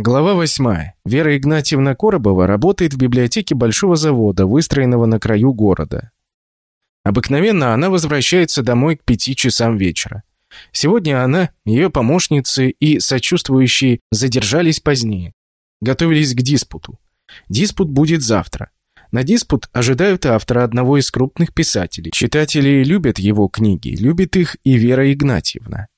Глава 8. Вера Игнатьевна Коробова работает в библиотеке большого завода, выстроенного на краю города. Обыкновенно она возвращается домой к пяти часам вечера. Сегодня она, ее помощницы и сочувствующие задержались позднее. Готовились к диспуту. Диспут будет завтра. На диспут ожидают автора одного из крупных писателей. Читатели любят его книги, любит их и Вера Игнатьевна.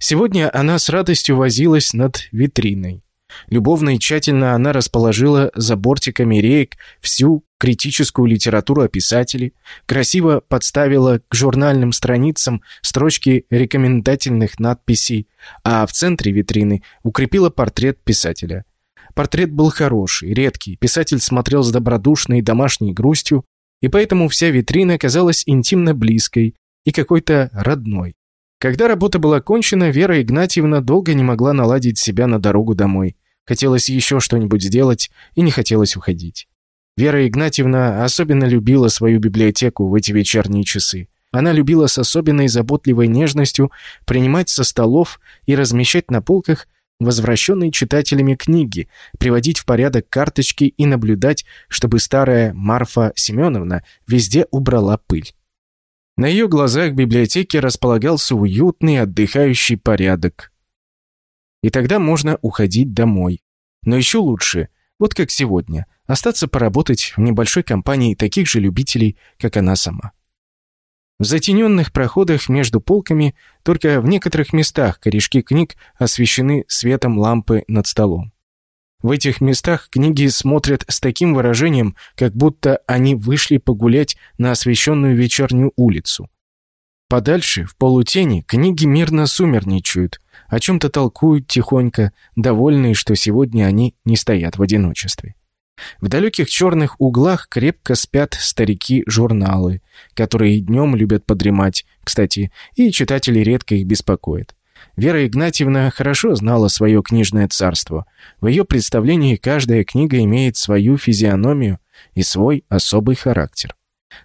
Сегодня она с радостью возилась над витриной. Любовно и тщательно она расположила за бортиками реек всю критическую литературу о писателе, красиво подставила к журнальным страницам строчки рекомендательных надписей, а в центре витрины укрепила портрет писателя. Портрет был хороший, редкий, писатель смотрел с добродушной домашней грустью, и поэтому вся витрина казалась интимно близкой и какой-то родной. Когда работа была кончена, Вера Игнатьевна долго не могла наладить себя на дорогу домой. Хотелось еще что-нибудь сделать, и не хотелось уходить. Вера Игнатьевна особенно любила свою библиотеку в эти вечерние часы. Она любила с особенной заботливой нежностью принимать со столов и размещать на полках возвращенные читателями книги, приводить в порядок карточки и наблюдать, чтобы старая Марфа Семеновна везде убрала пыль. На ее глазах библиотеке располагался уютный отдыхающий порядок. И тогда можно уходить домой. Но еще лучше, вот как сегодня, остаться поработать в небольшой компании таких же любителей, как она сама. В затененных проходах между полками только в некоторых местах корешки книг освещены светом лампы над столом. В этих местах книги смотрят с таким выражением, как будто они вышли погулять на освещенную вечернюю улицу. Подальше, в полутени, книги мирно сумерничают, о чем-то толкуют тихонько, довольные, что сегодня они не стоят в одиночестве. В далеких черных углах крепко спят старики-журналы, которые днем любят подремать, кстати, и читатели редко их беспокоят. Вера Игнатьевна хорошо знала свое книжное царство. В ее представлении каждая книга имеет свою физиономию и свой особый характер.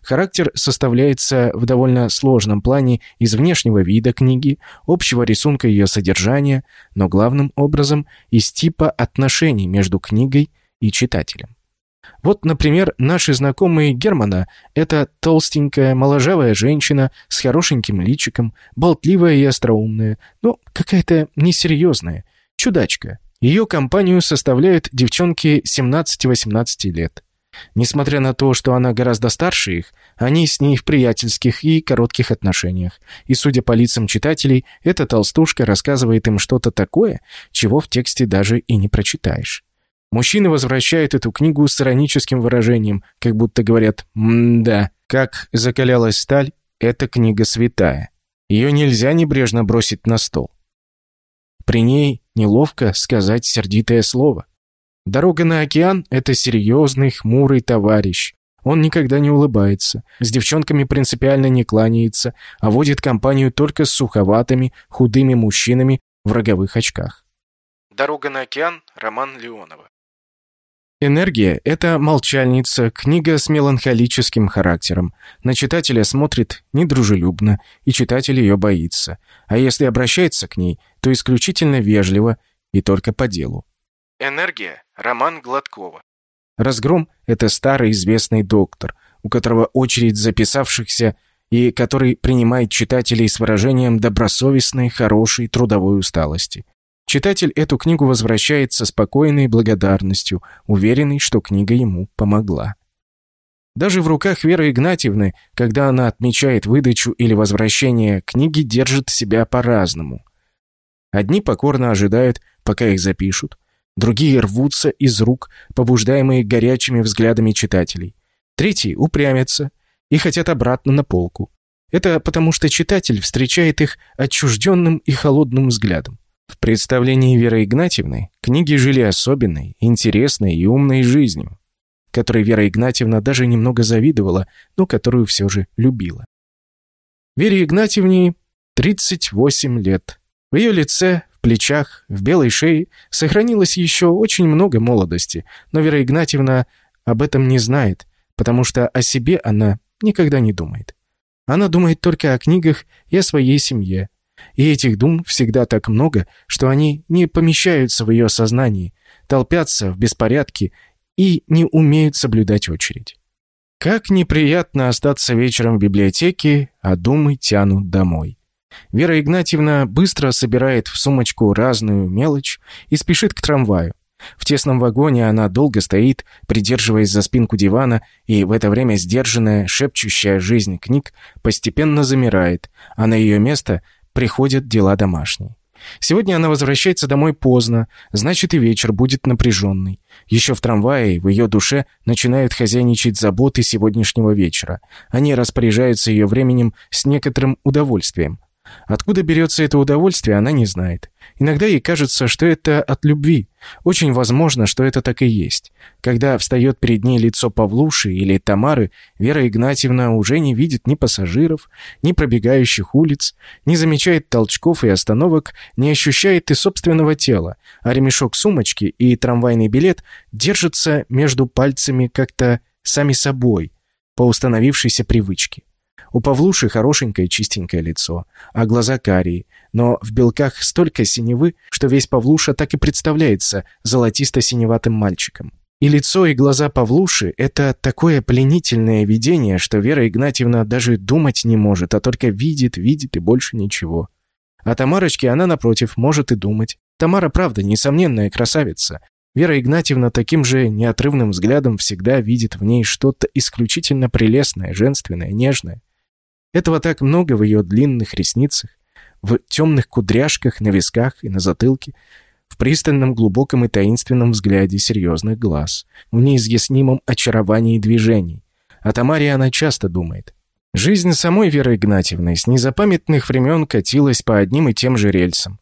Характер составляется в довольно сложном плане из внешнего вида книги, общего рисунка ее содержания, но главным образом из типа отношений между книгой и читателем. Вот, например, наши знакомые Германа – это толстенькая, моложавая женщина с хорошеньким личиком, болтливая и остроумная, но какая-то несерьезная, чудачка. Ее компанию составляют девчонки 17-18 лет. Несмотря на то, что она гораздо старше их, они с ней в приятельских и коротких отношениях. И, судя по лицам читателей, эта толстушка рассказывает им что-то такое, чего в тексте даже и не прочитаешь. Мужчины возвращают эту книгу с ироническим выражением, как будто говорят «М-да». Как закалялась сталь, эта книга святая. Ее нельзя небрежно бросить на стол. При ней неловко сказать сердитое слово. Дорога на океан — это серьезный, хмурый товарищ. Он никогда не улыбается, с девчонками принципиально не кланяется, а водит компанию только с суховатыми, худыми мужчинами в роговых очках. «Дорога на океан» — роман Леонова. «Энергия» — это молчальница, книга с меланхолическим характером. На читателя смотрит недружелюбно, и читатель ее боится. А если обращается к ней, то исключительно вежливо и только по делу. «Энергия» — роман Гладкова. «Разгром» — это старый известный доктор, у которого очередь записавшихся и который принимает читателей с выражением добросовестной, хорошей трудовой усталости. Читатель эту книгу возвращает со спокойной благодарностью, уверенный, что книга ему помогла. Даже в руках Веры Игнатьевны, когда она отмечает выдачу или возвращение книги, держит себя по-разному. Одни покорно ожидают, пока их запишут, Другие рвутся из рук, побуждаемые горячими взглядами читателей. Третьи упрямятся и хотят обратно на полку. Это потому, что читатель встречает их отчужденным и холодным взглядом. В представлении Веры Игнатьевны книги жили особенной, интересной и умной жизнью, которой Вера Игнатьевна даже немного завидовала, но которую все же любила. Вере Игнатьевне 38 лет. В ее лице плечах, в белой шее сохранилось еще очень много молодости, но Вера Игнатьевна об этом не знает, потому что о себе она никогда не думает. Она думает только о книгах и о своей семье. И этих дум всегда так много, что они не помещаются в ее сознании, толпятся в беспорядке и не умеют соблюдать очередь. Как неприятно остаться вечером в библиотеке, а думы тянут домой. Вера Игнатьевна быстро собирает в сумочку разную мелочь и спешит к трамваю. В тесном вагоне она долго стоит, придерживаясь за спинку дивана, и в это время сдержанная, шепчущая жизнь книг постепенно замирает, а на ее место приходят дела домашние. Сегодня она возвращается домой поздно, значит и вечер будет напряженный. Еще в трамвае в ее душе начинают хозяйничать заботы сегодняшнего вечера. Они распоряжаются ее временем с некоторым удовольствием. Откуда берется это удовольствие, она не знает. Иногда ей кажется, что это от любви. Очень возможно, что это так и есть. Когда встает перед ней лицо Павлуши или Тамары, Вера Игнатьевна уже не видит ни пассажиров, ни пробегающих улиц, не замечает толчков и остановок, не ощущает и собственного тела, а ремешок сумочки и трамвайный билет держатся между пальцами как-то сами собой, по установившейся привычке. У Павлуши хорошенькое чистенькое лицо, а глаза карие, но в белках столько синевы, что весь Павлуша так и представляется золотисто-синеватым мальчиком. И лицо, и глаза Павлуши — это такое пленительное видение, что Вера Игнатьевна даже думать не может, а только видит, видит и больше ничего. А Тамарочке она, напротив, может и думать. Тамара, правда, несомненная красавица. Вера Игнатьевна таким же неотрывным взглядом всегда видит в ней что-то исключительно прелестное, женственное, нежное. Этого так много в ее длинных ресницах, в темных кудряшках на висках и на затылке, в пристальном, глубоком и таинственном взгляде серьезных глаз, в неизъяснимом очаровании движений. О Тамаре она часто думает. Жизнь самой Веры Игнатьевны с незапамятных времен катилась по одним и тем же рельсам.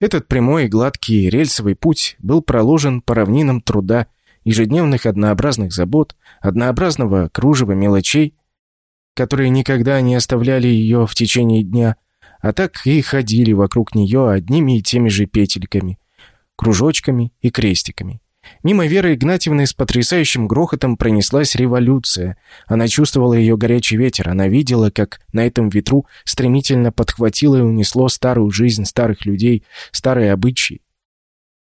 Этот прямой и гладкий рельсовый путь был проложен по равнинам труда, ежедневных однообразных забот, однообразного кружева мелочей, которые никогда не оставляли ее в течение дня, а так и ходили вокруг нее одними и теми же петельками, кружочками и крестиками. Мимо Веры Игнатьевны с потрясающим грохотом пронеслась революция. Она чувствовала ее горячий ветер, она видела, как на этом ветру стремительно подхватило и унесло старую жизнь старых людей, старые обычаи.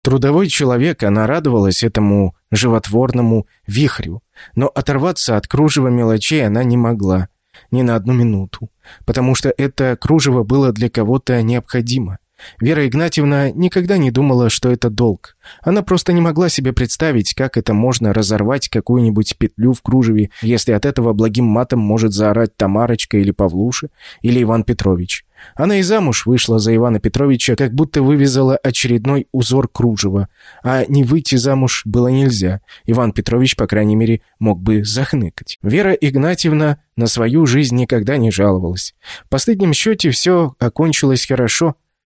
Трудовой человек, она радовалась этому животворному вихрю, но оторваться от кружева мелочей она не могла ни на одну минуту, потому что это кружево было для кого-то необходимо. Вера Игнатьевна никогда не думала, что это долг. Она просто не могла себе представить, как это можно разорвать какую-нибудь петлю в кружеве, если от этого благим матом может заорать Тамарочка или Павлуша, или Иван Петрович. Она и замуж вышла за Ивана Петровича, как будто вывязала очередной узор кружева. А не выйти замуж было нельзя. Иван Петрович, по крайней мере, мог бы захныкать. Вера Игнатьевна на свою жизнь никогда не жаловалась. В последнем счете все окончилось хорошо,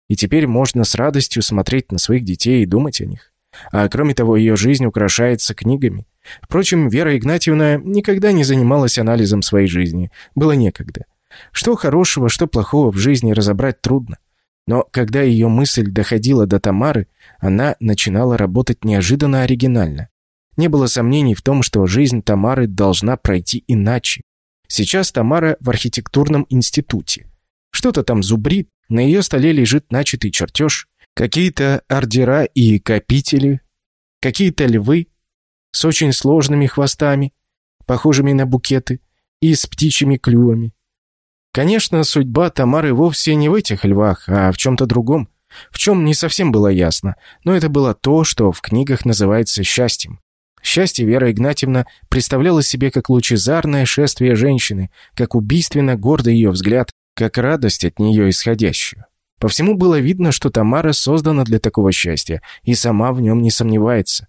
и теперь можно с радостью смотреть на своих детей и думать о них. А кроме того, ее жизнь украшается книгами. Впрочем, Вера Игнатьевна никогда не занималась анализом своей жизни. Было некогда. Что хорошего, что плохого в жизни разобрать трудно. Но когда ее мысль доходила до Тамары, она начинала работать неожиданно оригинально. Не было сомнений в том, что жизнь Тамары должна пройти иначе. Сейчас Тамара в архитектурном институте. Что-то там зубрит, на ее столе лежит начатый чертеж, какие-то ордера и копители, какие-то львы с очень сложными хвостами, похожими на букеты, и с птичьими клювами. Конечно, судьба Тамары вовсе не в этих львах, а в чем-то другом, в чем не совсем было ясно, но это было то, что в книгах называется счастьем. Счастье Вера Игнатьевна представляла себе как лучезарное шествие женщины, как убийственно гордый ее взгляд, как радость от нее исходящую. По всему было видно, что Тамара создана для такого счастья и сама в нем не сомневается.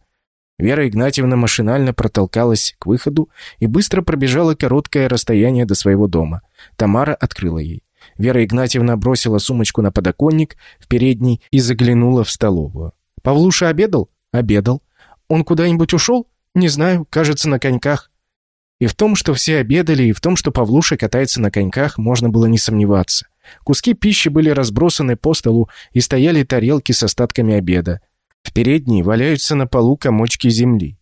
Вера Игнатьевна машинально протолкалась к выходу и быстро пробежала короткое расстояние до своего дома. Тамара открыла ей. Вера Игнатьевна бросила сумочку на подоконник в передней и заглянула в столовую. «Павлуша обедал?» «Обедал». «Он куда-нибудь ушел?» «Не знаю, кажется, на коньках». И в том, что все обедали, и в том, что Павлуша катается на коньках, можно было не сомневаться. Куски пищи были разбросаны по столу и стояли тарелки с остатками обеда. В передней валяются на полу комочки земли.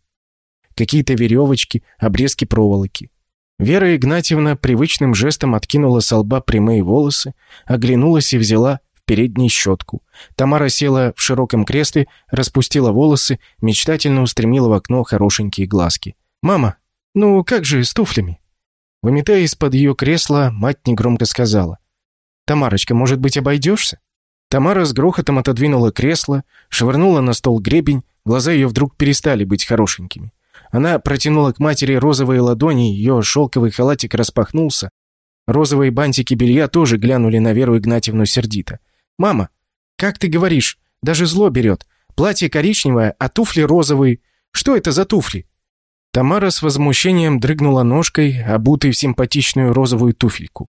Какие-то веревочки, обрезки проволоки. Вера Игнатьевна привычным жестом откинула с лба прямые волосы, оглянулась и взяла в передней щетку. Тамара села в широком кресле, распустила волосы, мечтательно устремила в окно хорошенькие глазки. «Мама, ну как же с туфлями?» Выметая из-под ее кресла, мать негромко сказала. «Тамарочка, может быть, обойдешься?» Тамара с грохотом отодвинула кресло, швырнула на стол гребень, глаза ее вдруг перестали быть хорошенькими. Она протянула к матери розовые ладони, ее шелковый халатик распахнулся. Розовые бантики белья тоже глянули на Веру Игнатьевну сердито. «Мама, как ты говоришь? Даже зло берет. Платье коричневое, а туфли розовые. Что это за туфли?» Тамара с возмущением дрыгнула ножкой, обутой в симпатичную розовую туфельку.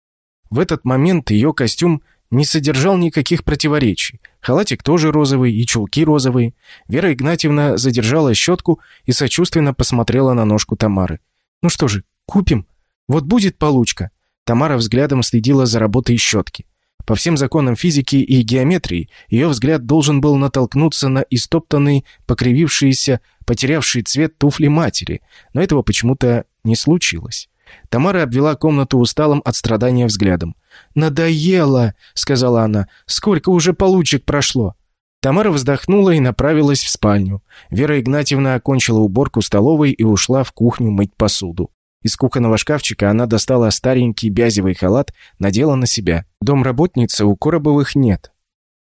В этот момент ее костюм не содержал никаких противоречий. Халатик тоже розовый, и чулки розовые. Вера Игнатьевна задержала щетку и сочувственно посмотрела на ножку Тамары. «Ну что же, купим? Вот будет получка». Тамара взглядом следила за работой щетки. По всем законам физики и геометрии ее взгляд должен был натолкнуться на истоптанные, покривившиеся, потерявшие цвет туфли матери, но этого почему-то не случилось. Тамара обвела комнату усталым от страдания взглядом. «Надоело!» — сказала она. «Сколько уже получек прошло!» Тамара вздохнула и направилась в спальню. Вера Игнатьевна окончила уборку столовой и ушла в кухню мыть посуду. Из кухонного шкафчика она достала старенький бязевый халат, надела на себя. Дом работницы у Коробовых нет.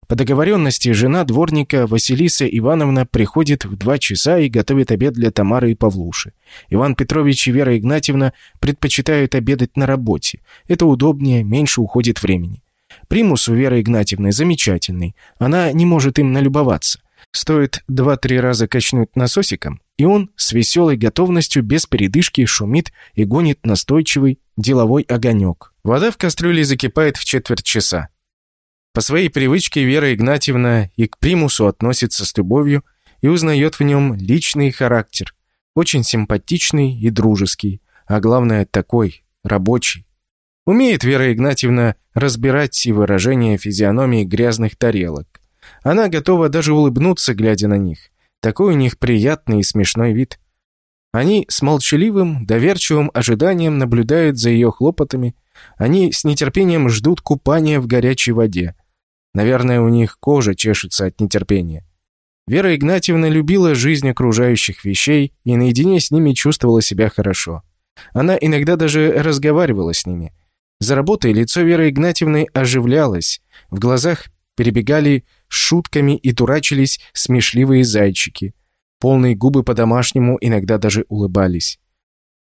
По договоренности жена дворника Василиса Ивановна приходит в два часа и готовит обед для Тамары и Павлуши. Иван Петрович и Вера Игнатьевна предпочитают обедать на работе. Это удобнее, меньше уходит времени. Примус у Веры Игнатьевны замечательный. Она не может им налюбоваться. Стоит два-три раза качнуть насосиком, и он с веселой готовностью без передышки шумит и гонит настойчивый деловой огонек. Вода в кастрюле закипает в четверть часа. По своей привычке Вера Игнатьевна и к примусу относится с любовью и узнает в нем личный характер, очень симпатичный и дружеский, а главное такой, рабочий. Умеет Вера Игнатьевна разбирать и выражения физиономии грязных тарелок. Она готова даже улыбнуться, глядя на них. Такой у них приятный и смешной вид. Они с молчаливым, доверчивым ожиданием наблюдают за ее хлопотами. Они с нетерпением ждут купания в горячей воде. Наверное, у них кожа чешется от нетерпения. Вера Игнатьевна любила жизнь окружающих вещей и наедине с ними чувствовала себя хорошо. Она иногда даже разговаривала с ними. За работой лицо Веры Игнатьевны оживлялось, в глазах перебегали шутками и дурачились смешливые зайчики. Полные губы по-домашнему иногда даже улыбались.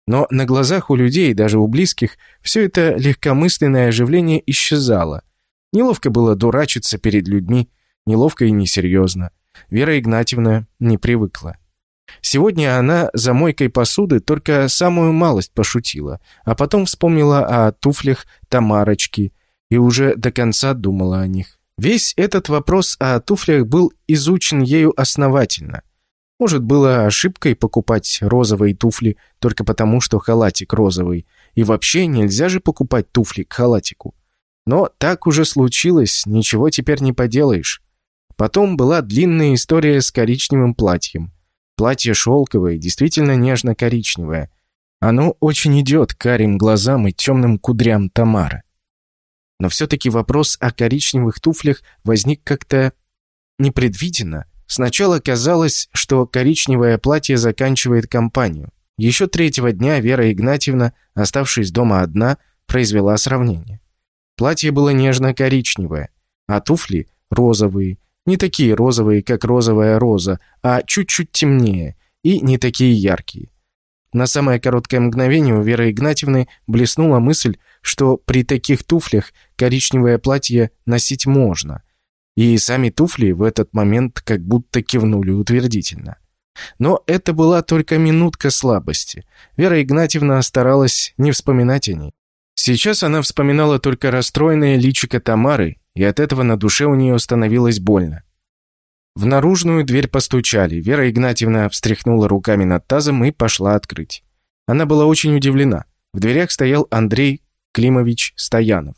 Но на глазах у людей, даже у близких, все это легкомысленное оживление исчезало – Неловко было дурачиться перед людьми, неловко и несерьезно. Вера Игнатьевна не привыкла. Сегодня она за мойкой посуды только самую малость пошутила, а потом вспомнила о туфлях Тамарочки и уже до конца думала о них. Весь этот вопрос о туфлях был изучен ею основательно. Может, было ошибкой покупать розовые туфли только потому, что халатик розовый, и вообще нельзя же покупать туфли к халатику. Но так уже случилось, ничего теперь не поделаешь. Потом была длинная история с коричневым платьем. Платье шелковое, действительно нежно-коричневое. Оно очень идет карим глазам и темным кудрям Тамары. Но все-таки вопрос о коричневых туфлях возник как-то непредвиденно. Сначала казалось, что коричневое платье заканчивает кампанию. Еще третьего дня Вера Игнатьевна, оставшись дома одна, произвела сравнение. Платье было нежно-коричневое, а туфли розовые. Не такие розовые, как розовая роза, а чуть-чуть темнее и не такие яркие. На самое короткое мгновение у Веры Игнатьевны блеснула мысль, что при таких туфлях коричневое платье носить можно. И сами туфли в этот момент как будто кивнули утвердительно. Но это была только минутка слабости. Вера Игнатьевна старалась не вспоминать о ней. Сейчас она вспоминала только расстроенное личико Тамары, и от этого на душе у нее становилось больно. В наружную дверь постучали. Вера Игнатьевна встряхнула руками над тазом и пошла открыть. Она была очень удивлена. В дверях стоял Андрей Климович Стоянов.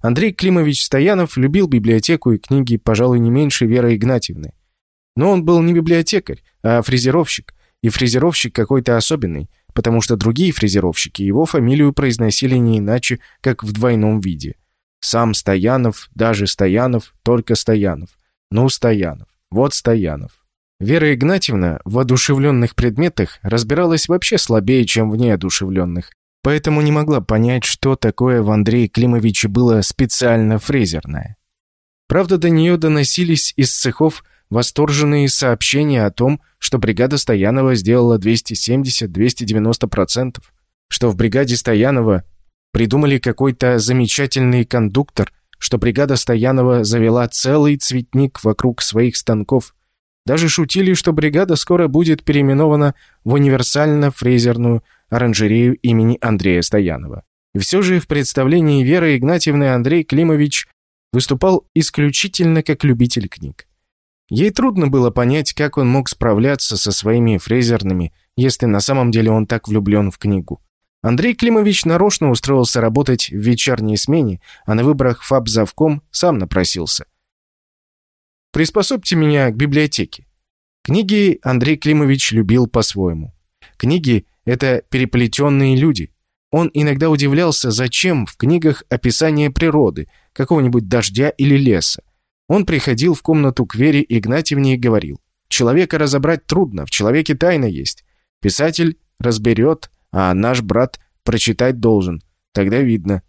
Андрей Климович Стоянов любил библиотеку и книги, пожалуй, не меньше Веры Игнатьевны. Но он был не библиотекарь, а фрезеровщик, и фрезеровщик какой-то особенный, потому что другие фрезеровщики его фамилию произносили не иначе, как в двойном виде. Сам Стоянов, даже Стоянов, только Стоянов. Ну, Стоянов. Вот Стоянов. Вера Игнатьевна в одушевленных предметах разбиралась вообще слабее, чем в неодушевленных, поэтому не могла понять, что такое в Андрее Климовиче было специально фрезерное. Правда, до нее доносились из цехов восторженные сообщения о том, что бригада Стоянова сделала 270-290%, что в бригаде Стоянова придумали какой-то замечательный кондуктор, что бригада Стоянова завела целый цветник вокруг своих станков. Даже шутили, что бригада скоро будет переименована в универсально-фрезерную оранжерею имени Андрея Стоянова. И все же в представлении Веры Игнатьевны Андрей Климович выступал исключительно как любитель книг. Ей трудно было понять, как он мог справляться со своими фрезерными, если на самом деле он так влюблен в книгу. Андрей Климович нарочно устроился работать в вечерней смене, а на выборах фабзавком сам напросился. «Приспособьте меня к библиотеке». Книги Андрей Климович любил по-своему. Книги — это переплетенные люди. Он иногда удивлялся, зачем в книгах описание природы, какого-нибудь дождя или леса. Он приходил в комнату к Вере Игнатьевне и говорил, «Человека разобрать трудно, в человеке тайна есть. Писатель разберет, а наш брат прочитать должен. Тогда видно.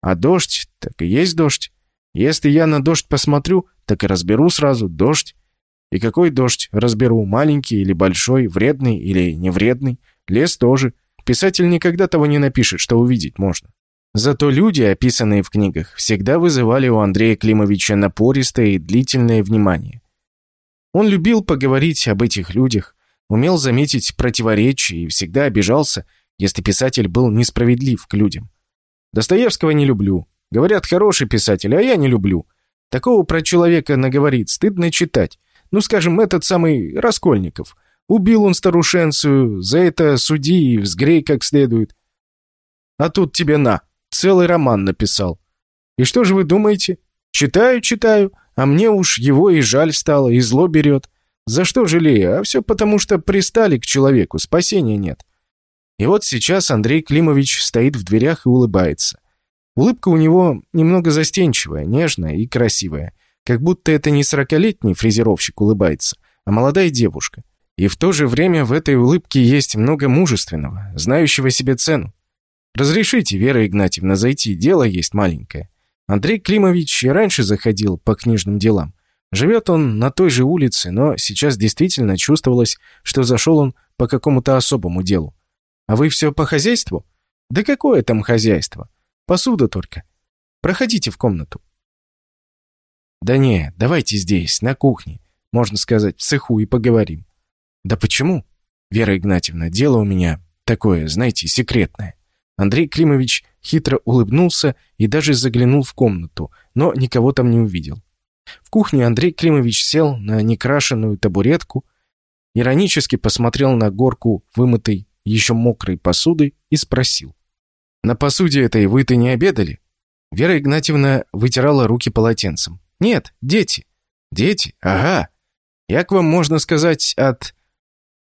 А дождь, так и есть дождь. Если я на дождь посмотрю, так и разберу сразу дождь. И какой дождь разберу, маленький или большой, вредный или невредный. Лес тоже. Писатель никогда того не напишет, что увидеть можно. Зато люди, описанные в книгах, всегда вызывали у Андрея Климовича напористое и длительное внимание. Он любил поговорить об этих людях, умел заметить противоречия и всегда обижался, если писатель был несправедлив к людям. Достоевского не люблю. Говорят, хороший писатель, а я не люблю. Такого про человека наговорит, стыдно читать. Ну, скажем, этот самый Раскольников. Убил он старушенцию, за это суди и взгрей как следует. А тут тебе на, целый роман написал. И что же вы думаете? Читаю, читаю, а мне уж его и жаль стало, и зло берет. За что жалею? А все потому, что пристали к человеку, спасения нет. И вот сейчас Андрей Климович стоит в дверях и улыбается. Улыбка у него немного застенчивая, нежная и красивая. Как будто это не сорокалетний фрезеровщик улыбается, а молодая девушка. И в то же время в этой улыбке есть много мужественного, знающего себе цену. «Разрешите, Вера Игнатьевна, зайти, дело есть маленькое». Андрей Климович и раньше заходил по книжным делам. Живет он на той же улице, но сейчас действительно чувствовалось, что зашел он по какому-то особому делу. «А вы все по хозяйству?» «Да какое там хозяйство? Посуда только. Проходите в комнату». «Да не, давайте здесь, на кухне, можно сказать, в цеху и поговорим». «Да почему?» «Вера Игнатьевна, дело у меня такое, знаете, секретное». Андрей Климович хитро улыбнулся и даже заглянул в комнату, но никого там не увидел. В кухне Андрей Климович сел на некрашенную табуретку, иронически посмотрел на горку вымытой, еще мокрой посуды и спросил. «На посуде этой вы-то не обедали?» Вера Игнатьевна вытирала руки полотенцем. «Нет, дети». «Дети? Ага. Як вам можно сказать от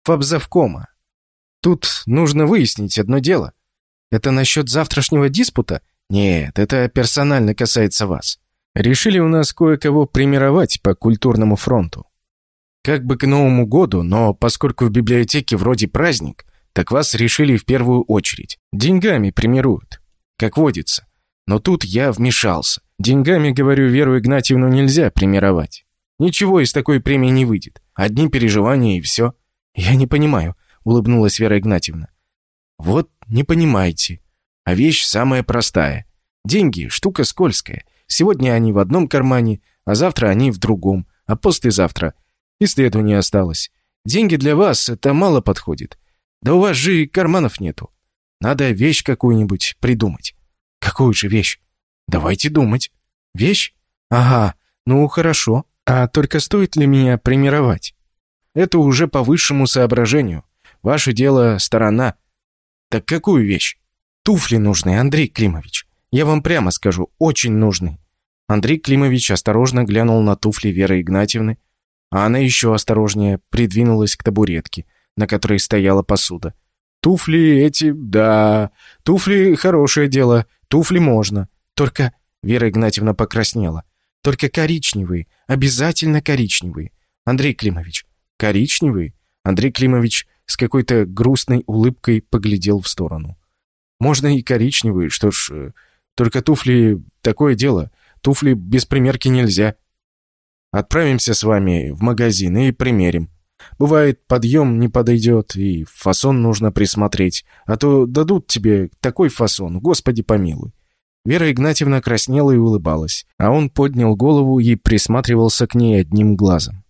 фабзавкома? Тут нужно выяснить одно дело. Это насчет завтрашнего диспута? Нет, это персонально касается вас. Решили у нас кое-кого примировать по культурному фронту. Как бы к Новому году, но поскольку в библиотеке вроде праздник, так вас решили в первую очередь. Деньгами примируют, как водится. Но тут я вмешался. Деньгами, говорю, Веру Игнатьевну нельзя примировать. Ничего из такой премии не выйдет. Одни переживания и все. Я не понимаю, улыбнулась Вера Игнатьевна. Вот не понимаете. А вещь самая простая. Деньги – штука скользкая. Сегодня они в одном кармане, а завтра они в другом, а послезавтра и следу не осталось. Деньги для вас это мало подходит. Да у вас же и карманов нету. Надо вещь какую-нибудь придумать. Какую же вещь? Давайте думать. Вещь? Ага, ну хорошо. А только стоит ли меня примировать? Это уже по высшему соображению. Ваше дело сторона. Так какую вещь? Туфли нужны, Андрей Климович. Я вам прямо скажу, очень нужны. Андрей Климович осторожно глянул на туфли Веры Игнатьевны, а она еще осторожнее придвинулась к табуретке, на которой стояла посуда. «Туфли эти, да, туфли — хорошее дело, туфли можно. Только Вера Игнатьевна покраснела. «Только коричневые, обязательно коричневые. Андрей Климович». «Коричневые?» Андрей Климович с какой-то грустной улыбкой поглядел в сторону. «Можно и коричневые, что ж, э, только туфли — такое дело. Туфли без примерки нельзя. Отправимся с вами в магазин и примерим. Бывает, подъем не подойдет, и фасон нужно присмотреть, а то дадут тебе такой фасон, господи помилуй». Вера Игнатьевна краснела и улыбалась, а он поднял голову и присматривался к ней одним глазом.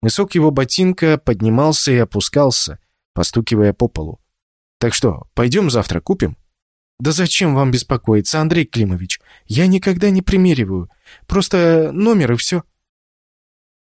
Мысок его ботинка поднимался и опускался, постукивая по полу. «Так что, пойдем завтра купим?» «Да зачем вам беспокоиться, Андрей Климович? Я никогда не примериваю. Просто номер и все».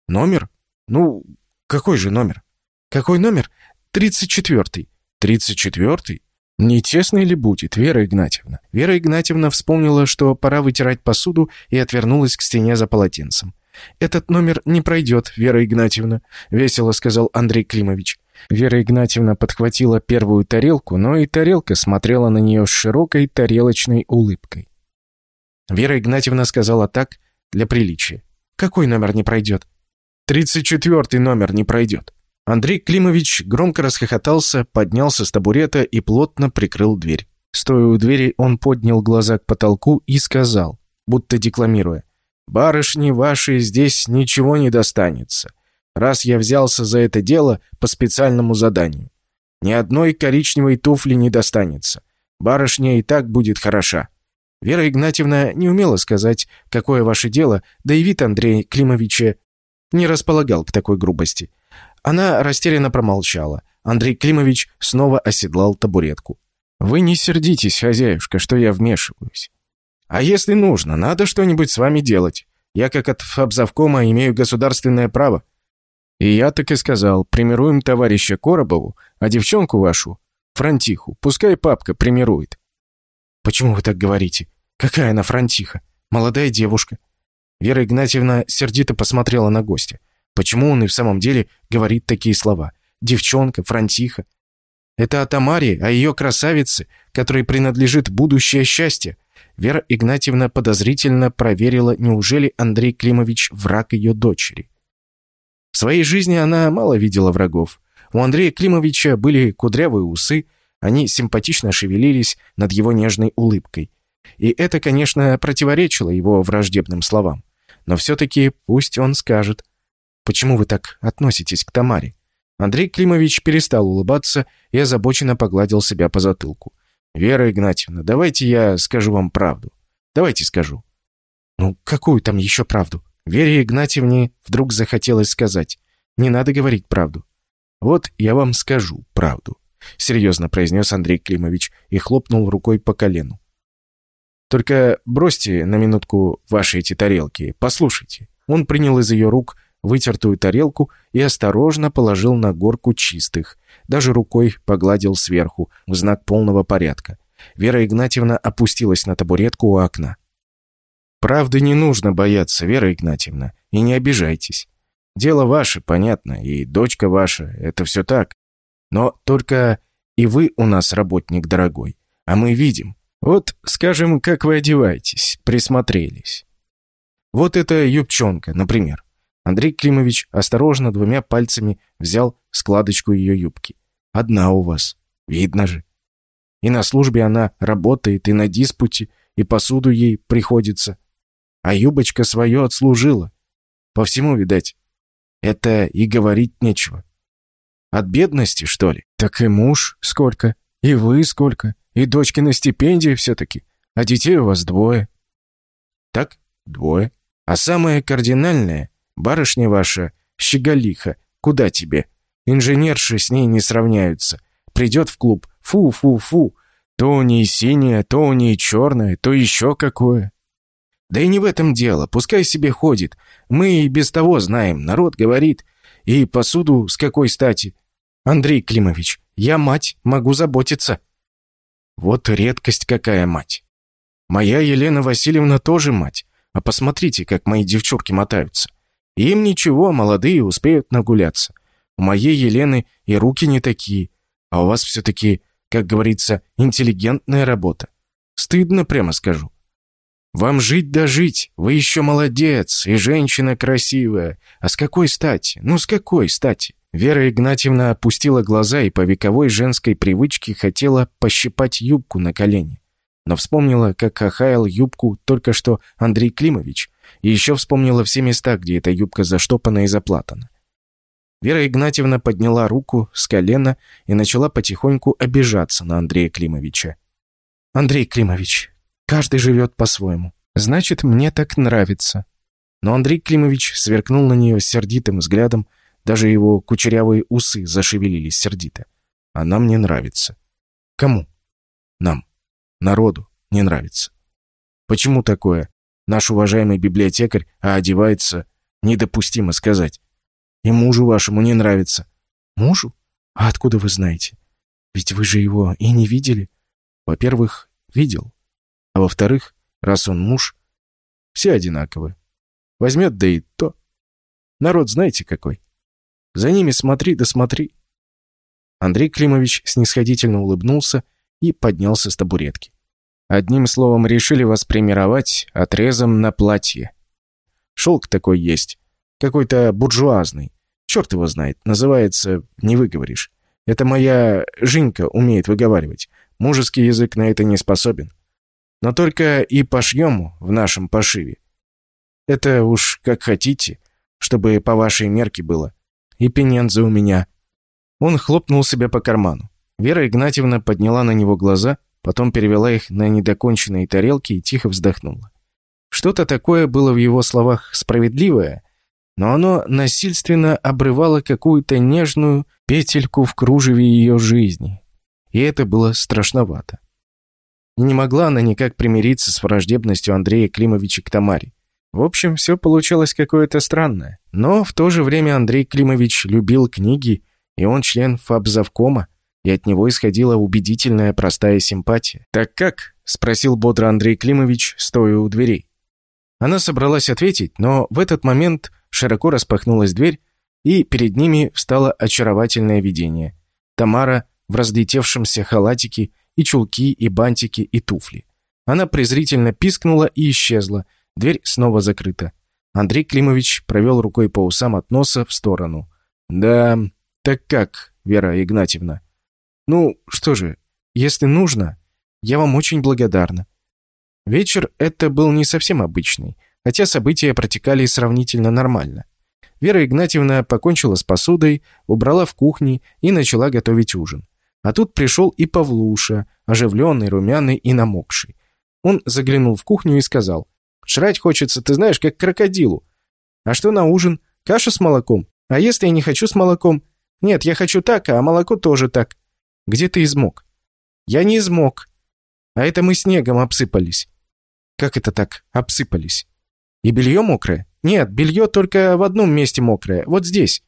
«Номер? Ну, какой же номер?» «Какой номер? Тридцать четвертый». «Тридцать четвертый? Не тесно ли будет, Вера Игнатьевна?» Вера Игнатьевна вспомнила, что пора вытирать посуду и отвернулась к стене за полотенцем. «Этот номер не пройдет, Вера Игнатьевна», — весело сказал Андрей Климович. Вера Игнатьевна подхватила первую тарелку, но и тарелка смотрела на нее с широкой тарелочной улыбкой. Вера Игнатьевна сказала так, для приличия. «Какой номер не пройдет?» «Тридцать четвертый номер не пройдет». Андрей Климович громко расхохотался, поднялся с табурета и плотно прикрыл дверь. Стоя у двери, он поднял глаза к потолку и сказал, будто декламируя, «Барышни ваши здесь ничего не достанется раз я взялся за это дело по специальному заданию. Ни одной коричневой туфли не достанется. Барышня и так будет хороша. Вера Игнатьевна не умела сказать, какое ваше дело, да и вид Андрея Климовича не располагал к такой грубости. Она растерянно промолчала. Андрей Климович снова оседлал табуретку. «Вы не сердитесь, хозяюшка, что я вмешиваюсь. А если нужно, надо что-нибудь с вами делать. Я, как от обзавкома, имею государственное право. И я так и сказал, примируем товарища Коробову, а девчонку вашу, Франтиху, пускай папка примирует. Почему вы так говорите? Какая она Франтиха? Молодая девушка. Вера Игнатьевна сердито посмотрела на гостя. Почему он и в самом деле говорит такие слова? Девчонка, Франтиха. Это о Тамаре, о ее красавице, которой принадлежит будущее счастье. Вера Игнатьевна подозрительно проверила, неужели Андрей Климович враг ее дочери. В своей жизни она мало видела врагов. У Андрея Климовича были кудрявые усы, они симпатично шевелились над его нежной улыбкой. И это, конечно, противоречило его враждебным словам. Но все-таки пусть он скажет. «Почему вы так относитесь к Тамаре?» Андрей Климович перестал улыбаться и озабоченно погладил себя по затылку. «Вера Игнатьевна, давайте я скажу вам правду. Давайте скажу». «Ну, какую там еще правду?» Вере Игнатьевне вдруг захотелось сказать, «Не надо говорить правду». «Вот я вам скажу правду», — серьезно произнес Андрей Климович и хлопнул рукой по колену. «Только бросьте на минутку ваши эти тарелки, послушайте». Он принял из ее рук вытертую тарелку и осторожно положил на горку чистых, даже рукой погладил сверху, в знак полного порядка. Вера Игнатьевна опустилась на табуретку у окна. Правды не нужно бояться, Вера Игнатьевна, и не обижайтесь. Дело ваше, понятно, и дочка ваша, это все так. Но только и вы у нас работник дорогой, а мы видим. Вот, скажем, как вы одеваетесь, присмотрелись. Вот эта юбчонка, например. Андрей Климович осторожно двумя пальцами взял складочку ее юбки. Одна у вас, видно же. И на службе она работает, и на диспуте, и посуду ей приходится. А юбочка свое отслужила. По всему, видать. Это и говорить нечего. От бедности, что ли? Так и муж сколько, и вы сколько, и дочки на стипендии все-таки, а детей у вас двое. Так, двое. А самое кардинальное, барышня ваша, щеголиха, куда тебе? Инженерши с ней не сравняются. Придет в клуб, фу-фу-фу, то у ней синее, то у ней черное, то еще какое. Да и не в этом дело, пускай себе ходит. Мы и без того знаем, народ говорит. И посуду с какой стати? Андрей Климович, я мать, могу заботиться. Вот редкость какая мать. Моя Елена Васильевна тоже мать. А посмотрите, как мои девчурки мотаются. Им ничего, молодые успеют нагуляться. У моей Елены и руки не такие. А у вас все-таки, как говорится, интеллигентная работа. Стыдно, прямо скажу. Вам жить да жить, вы еще молодец, и женщина красивая. А с какой стати? Ну, с какой стати?» Вера Игнатьевна опустила глаза и по вековой женской привычке хотела пощипать юбку на колени. Но вспомнила, как хахаял юбку только что Андрей Климович, и еще вспомнила все места, где эта юбка заштопана и заплатана. Вера Игнатьевна подняла руку с колена и начала потихоньку обижаться на Андрея Климовича. «Андрей Климович, каждый живет по-своему. Значит, мне так нравится». Но Андрей Климович сверкнул на нее сердитым взглядом, даже его кучерявые усы зашевелились сердито. «Она мне нравится». «Кому?» «Нам. Народу. Не нравится». «Почему такое? Наш уважаемый библиотекарь, а одевается... Недопустимо сказать. И мужу вашему не нравится». «Мужу? А откуда вы знаете? Ведь вы же его и не видели». «Во-первых, видел. А во-вторых, раз он муж, все одинаковы. Возьмет, да и то. Народ знаете какой. За ними смотри да смотри». Андрей Климович снисходительно улыбнулся и поднялся с табуретки. Одним словом, решили вас премировать отрезом на платье. Шелк такой есть. Какой-то буржуазный. Черт его знает. Называется «не выговоришь». Это моя Женька умеет выговаривать. Мужеский язык на это не способен. Но только и пошьем в нашем пошиве. Это уж как хотите, чтобы по вашей мерке было. И пенензы у меня». Он хлопнул себя по карману. Вера Игнатьевна подняла на него глаза, потом перевела их на недоконченные тарелки и тихо вздохнула. Что-то такое было в его словах справедливое, но оно насильственно обрывало какую-то нежную петельку в кружеве ее жизни. И это было страшновато. И не могла она никак примириться с враждебностью Андрея Климовича к Тамаре. В общем, все получалось какое-то странное. Но в то же время Андрей Климович любил книги, и он член фабзавкома, и от него исходила убедительная простая симпатия. «Так как?» — спросил бодро Андрей Климович, стоя у дверей. Она собралась ответить, но в этот момент Широко распахнулась дверь, и перед ними встало очаровательное видение. Тамара в разлетевшемся халатике, и чулки, и бантики, и туфли. Она презрительно пискнула и исчезла. Дверь снова закрыта. Андрей Климович провел рукой по усам от носа в сторону. «Да, так как, Вера Игнатьевна?» «Ну, что же, если нужно, я вам очень благодарна». Вечер это был не совсем обычный хотя события протекали сравнительно нормально. Вера Игнатьевна покончила с посудой, убрала в кухне и начала готовить ужин. А тут пришел и Павлуша, оживленный, румяный и намокший. Он заглянул в кухню и сказал, «Жрать хочется, ты знаешь, как крокодилу. А что на ужин? Каша с молоком? А если я не хочу с молоком? Нет, я хочу так, а молоко тоже так. Где ты измок?» «Я не измок. А это мы снегом обсыпались». «Как это так, обсыпались?» И белье мокрое? Нет, белье только в одном месте мокрое, вот здесь.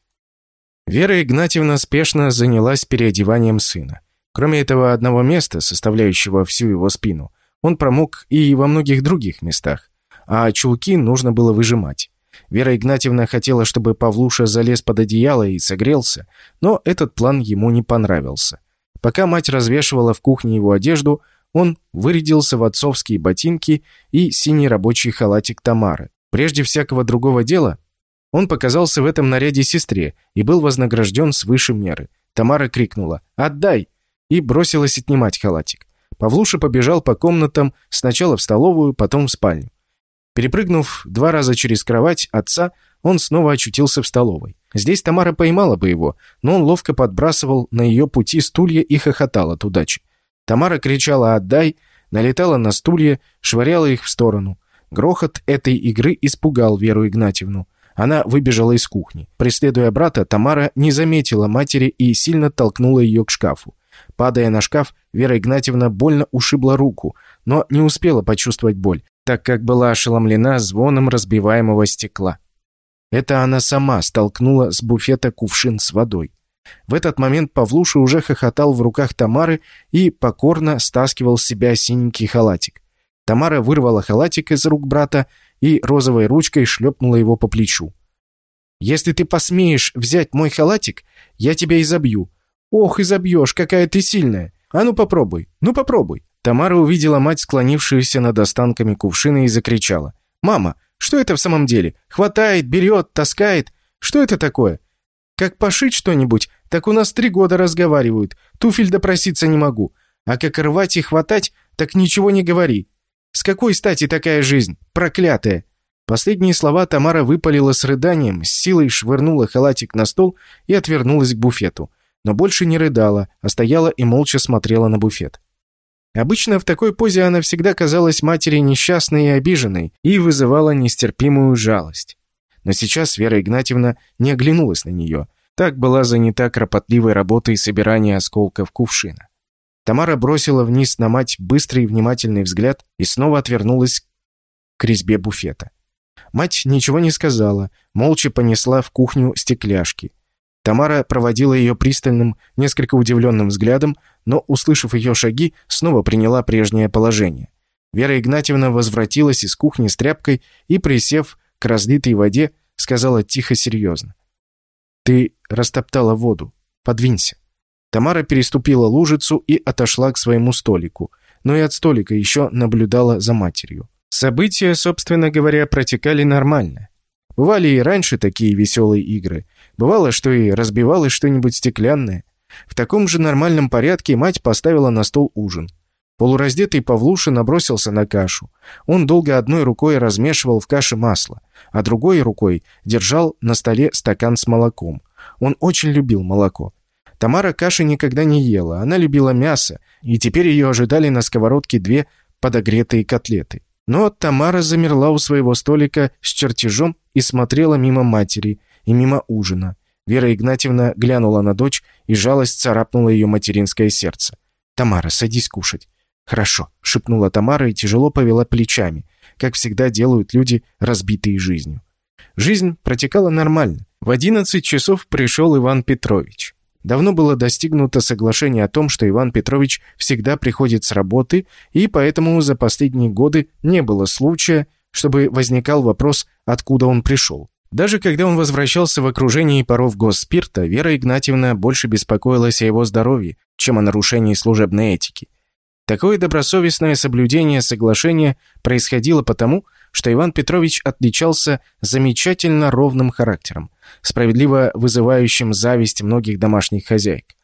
Вера Игнатьевна спешно занялась переодеванием сына. Кроме этого одного места, составляющего всю его спину, он промок и во многих других местах, а чулки нужно было выжимать. Вера Игнатьевна хотела, чтобы Павлуша залез под одеяло и согрелся, но этот план ему не понравился. Пока мать развешивала в кухне его одежду, он вырядился в отцовские ботинки и синий рабочий халатик Тамары. Прежде всякого другого дела, он показался в этом наряде сестре и был вознагражден свыше меры. Тамара крикнула «Отдай!» и бросилась отнимать халатик. Павлуша побежал по комнатам, сначала в столовую, потом в спальню. Перепрыгнув два раза через кровать отца, он снова очутился в столовой. Здесь Тамара поймала бы его, но он ловко подбрасывал на ее пути стулья и хохотал от удачи. Тамара кричала «Отдай!», налетала на стулья, швыряла их в сторону. Грохот этой игры испугал Веру Игнатьевну. Она выбежала из кухни. Преследуя брата, Тамара не заметила матери и сильно толкнула ее к шкафу. Падая на шкаф, Вера Игнатьевна больно ушибла руку, но не успела почувствовать боль, так как была ошеломлена звоном разбиваемого стекла. Это она сама столкнула с буфета кувшин с водой. В этот момент Павлуша уже хохотал в руках Тамары и покорно стаскивал с себя синенький халатик. Тамара вырвала халатик из рук брата и розовой ручкой шлепнула его по плечу. «Если ты посмеешь взять мой халатик, я тебя изобью. Ох, изобьешь, какая ты сильная. А ну попробуй, ну попробуй». Тамара увидела мать, склонившуюся над останками кувшина, и закричала. «Мама, что это в самом деле? Хватает, берет, таскает? Что это такое? Как пошить что-нибудь, так у нас три года разговаривают. Туфель допроситься не могу. А как рвать и хватать, так ничего не говори. С какой стати такая жизнь? Проклятая!» Последние слова Тамара выпалила с рыданием, с силой швырнула халатик на стол и отвернулась к буфету. Но больше не рыдала, а стояла и молча смотрела на буфет. Обычно в такой позе она всегда казалась матери несчастной и обиженной и вызывала нестерпимую жалость. Но сейчас Вера Игнатьевна не оглянулась на нее. Так была занята кропотливой работой собирания осколков кувшина. Тамара бросила вниз на мать быстрый внимательный взгляд и снова отвернулась к резьбе буфета. Мать ничего не сказала, молча понесла в кухню стекляшки. Тамара проводила ее пристальным, несколько удивленным взглядом, но, услышав ее шаги, снова приняла прежнее положение. Вера Игнатьевна возвратилась из кухни с тряпкой и, присев к разлитой воде, сказала тихо-серьезно. «Ты растоптала воду. Подвинься». Тамара переступила лужицу и отошла к своему столику, но и от столика еще наблюдала за матерью. События, собственно говоря, протекали нормально. Бывали и раньше такие веселые игры. Бывало, что и разбивалось что-нибудь стеклянное. В таком же нормальном порядке мать поставила на стол ужин. Полураздетый Павлуша набросился на кашу. Он долго одной рукой размешивал в каше масло, а другой рукой держал на столе стакан с молоком. Он очень любил молоко. Тамара каши никогда не ела, она любила мясо, и теперь ее ожидали на сковородке две подогретые котлеты. Но Тамара замерла у своего столика с чертежом и смотрела мимо матери и мимо ужина. Вера Игнатьевна глянула на дочь, и жалость царапнула ее материнское сердце. «Тамара, садись кушать». «Хорошо», — шепнула Тамара и тяжело повела плечами, как всегда делают люди, разбитые жизнью. Жизнь протекала нормально. В одиннадцать часов пришел Иван Петрович. Давно было достигнуто соглашение о том, что Иван Петрович всегда приходит с работы, и поэтому за последние годы не было случая, чтобы возникал вопрос, откуда он пришел. Даже когда он возвращался в окружении паров госспирта, Вера Игнатьевна больше беспокоилась о его здоровье, чем о нарушении служебной этики. Такое добросовестное соблюдение соглашения происходило потому, что Иван Петрович отличался замечательно ровным характером, справедливо вызывающим зависть многих домашних хозяек.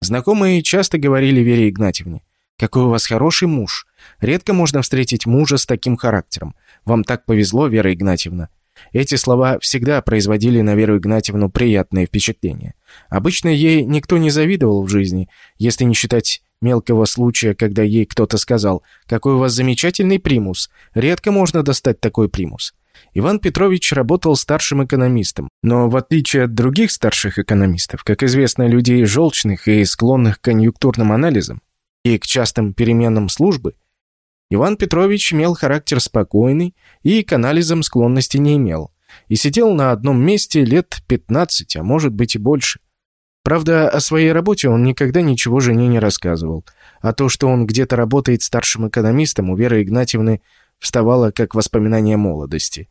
Знакомые часто говорили Вере Игнатьевне, «Какой у вас хороший муж! Редко можно встретить мужа с таким характером. Вам так повезло, Вера Игнатьевна. Эти слова всегда производили на Веру Игнатьевну приятное впечатление. Обычно ей никто не завидовал в жизни, если не считать мелкого случая, когда ей кто-то сказал «Какой у вас замечательный примус! Редко можно достать такой примус». Иван Петрович работал старшим экономистом, но в отличие от других старших экономистов, как известно, людей желчных и склонных к конъюнктурным анализам и к частым переменам службы, Иван Петрович имел характер спокойный и к анализам склонности не имел, и сидел на одном месте лет 15, а может быть и больше. Правда, о своей работе он никогда ничего жене не рассказывал, а то, что он где-то работает старшим экономистом, у Веры Игнатьевны вставало как воспоминание молодости.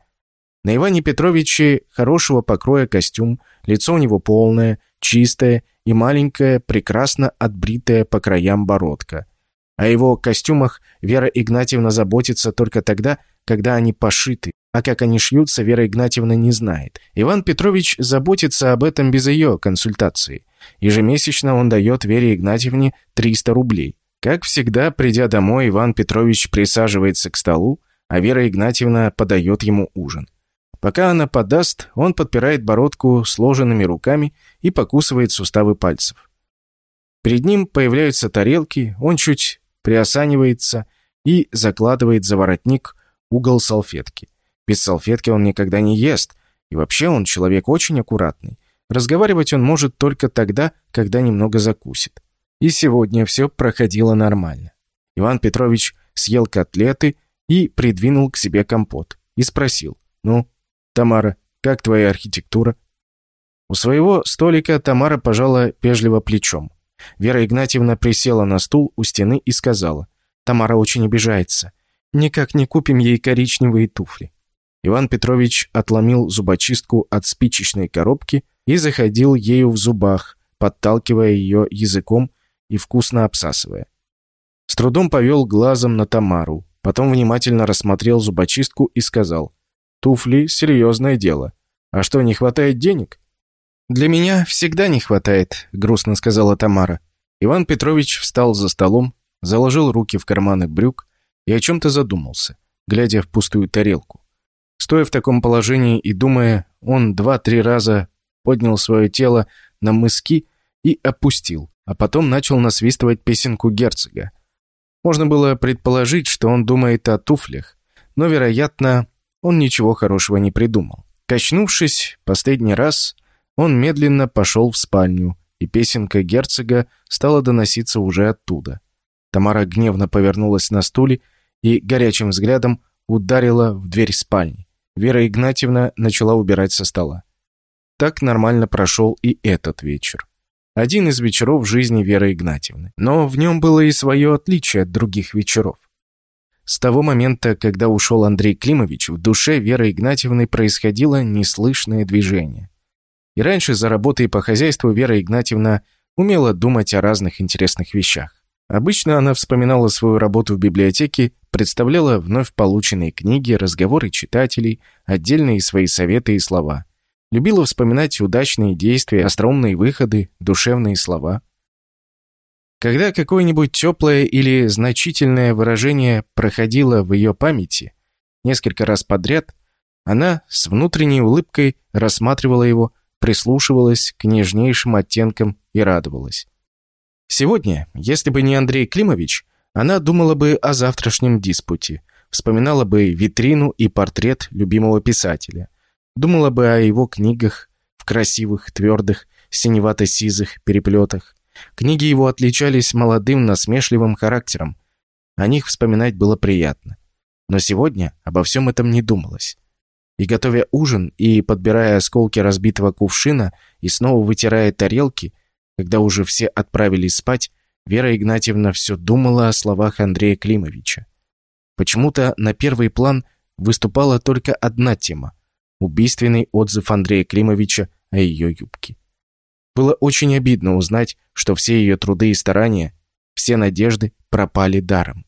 На Иване Петровиче хорошего покроя костюм, лицо у него полное, чистое и маленькая, прекрасно отбритая по краям бородка. О его костюмах Вера Игнатьевна заботится только тогда, когда они пошиты, а как они шьются, Вера Игнатьевна не знает. Иван Петрович заботится об этом без ее консультации. Ежемесячно он дает Вере Игнатьевне 300 рублей. Как всегда, придя домой, Иван Петрович присаживается к столу, а Вера Игнатьевна подает ему ужин. Пока она подаст, он подпирает бородку сложенными руками и покусывает суставы пальцев. Перед ним появляются тарелки, он чуть приосанивается и закладывает за воротник угол салфетки. Без салфетки он никогда не ест, и вообще он человек очень аккуратный. Разговаривать он может только тогда, когда немного закусит. И сегодня все проходило нормально. Иван Петрович съел котлеты и придвинул к себе компот. И спросил, «Ну, Тамара, как твоя архитектура?» У своего столика Тамара пожала вежливо плечом. Вера Игнатьевна присела на стул у стены и сказала. Тамара очень обижается. Никак не купим ей коричневые туфли. Иван Петрович отломил зубочистку от спичечной коробки и заходил ею в зубах, подталкивая ее языком и вкусно обсасывая. трудом повел глазом на Тамару, потом внимательно рассмотрел зубочистку и сказал, «Туфли — серьезное дело. А что, не хватает денег?» «Для меня всегда не хватает», — грустно сказала Тамара. Иван Петрович встал за столом, заложил руки в карманы брюк и о чем-то задумался, глядя в пустую тарелку. Стоя в таком положении и думая, он два-три раза поднял свое тело на мыски и опустил, а потом начал насвистывать песенку герцога. Можно было предположить, что он думает о туфлях, но, вероятно, он ничего хорошего не придумал. Качнувшись последний раз, он медленно пошел в спальню, и песенка герцога стала доноситься уже оттуда. Тамара гневно повернулась на стуле и горячим взглядом ударила в дверь спальни. Вера Игнатьевна начала убирать со стола. Так нормально прошел и этот вечер. Один из вечеров жизни Веры Игнатьевны. Но в нем было и свое отличие от других вечеров. С того момента, когда ушел Андрей Климович, в душе Веры Игнатьевны происходило неслышное движение. И раньше за работой по хозяйству Вера Игнатьевна умела думать о разных интересных вещах. Обычно она вспоминала свою работу в библиотеке, представляла вновь полученные книги, разговоры читателей, отдельные свои советы и слова. Любила вспоминать удачные действия, остроумные выходы, душевные слова. Когда какое-нибудь теплое или значительное выражение проходило в ее памяти, несколько раз подряд, она с внутренней улыбкой рассматривала его, прислушивалась к нежнейшим оттенкам и радовалась. Сегодня, если бы не Андрей Климович, она думала бы о завтрашнем диспуте, вспоминала бы витрину и портрет любимого писателя, думала бы о его книгах в красивых, твердых, синевато-сизых переплетах. Книги его отличались молодым, насмешливым характером. О них вспоминать было приятно. Но сегодня обо всем этом не думалось. И готовя ужин, и подбирая осколки разбитого кувшина, и снова вытирая тарелки, когда уже все отправились спать, Вера Игнатьевна все думала о словах Андрея Климовича. Почему-то на первый план выступала только одна тема – убийственный отзыв Андрея Климовича о ее юбке. Было очень обидно узнать, что все ее труды и старания, все надежды пропали даром.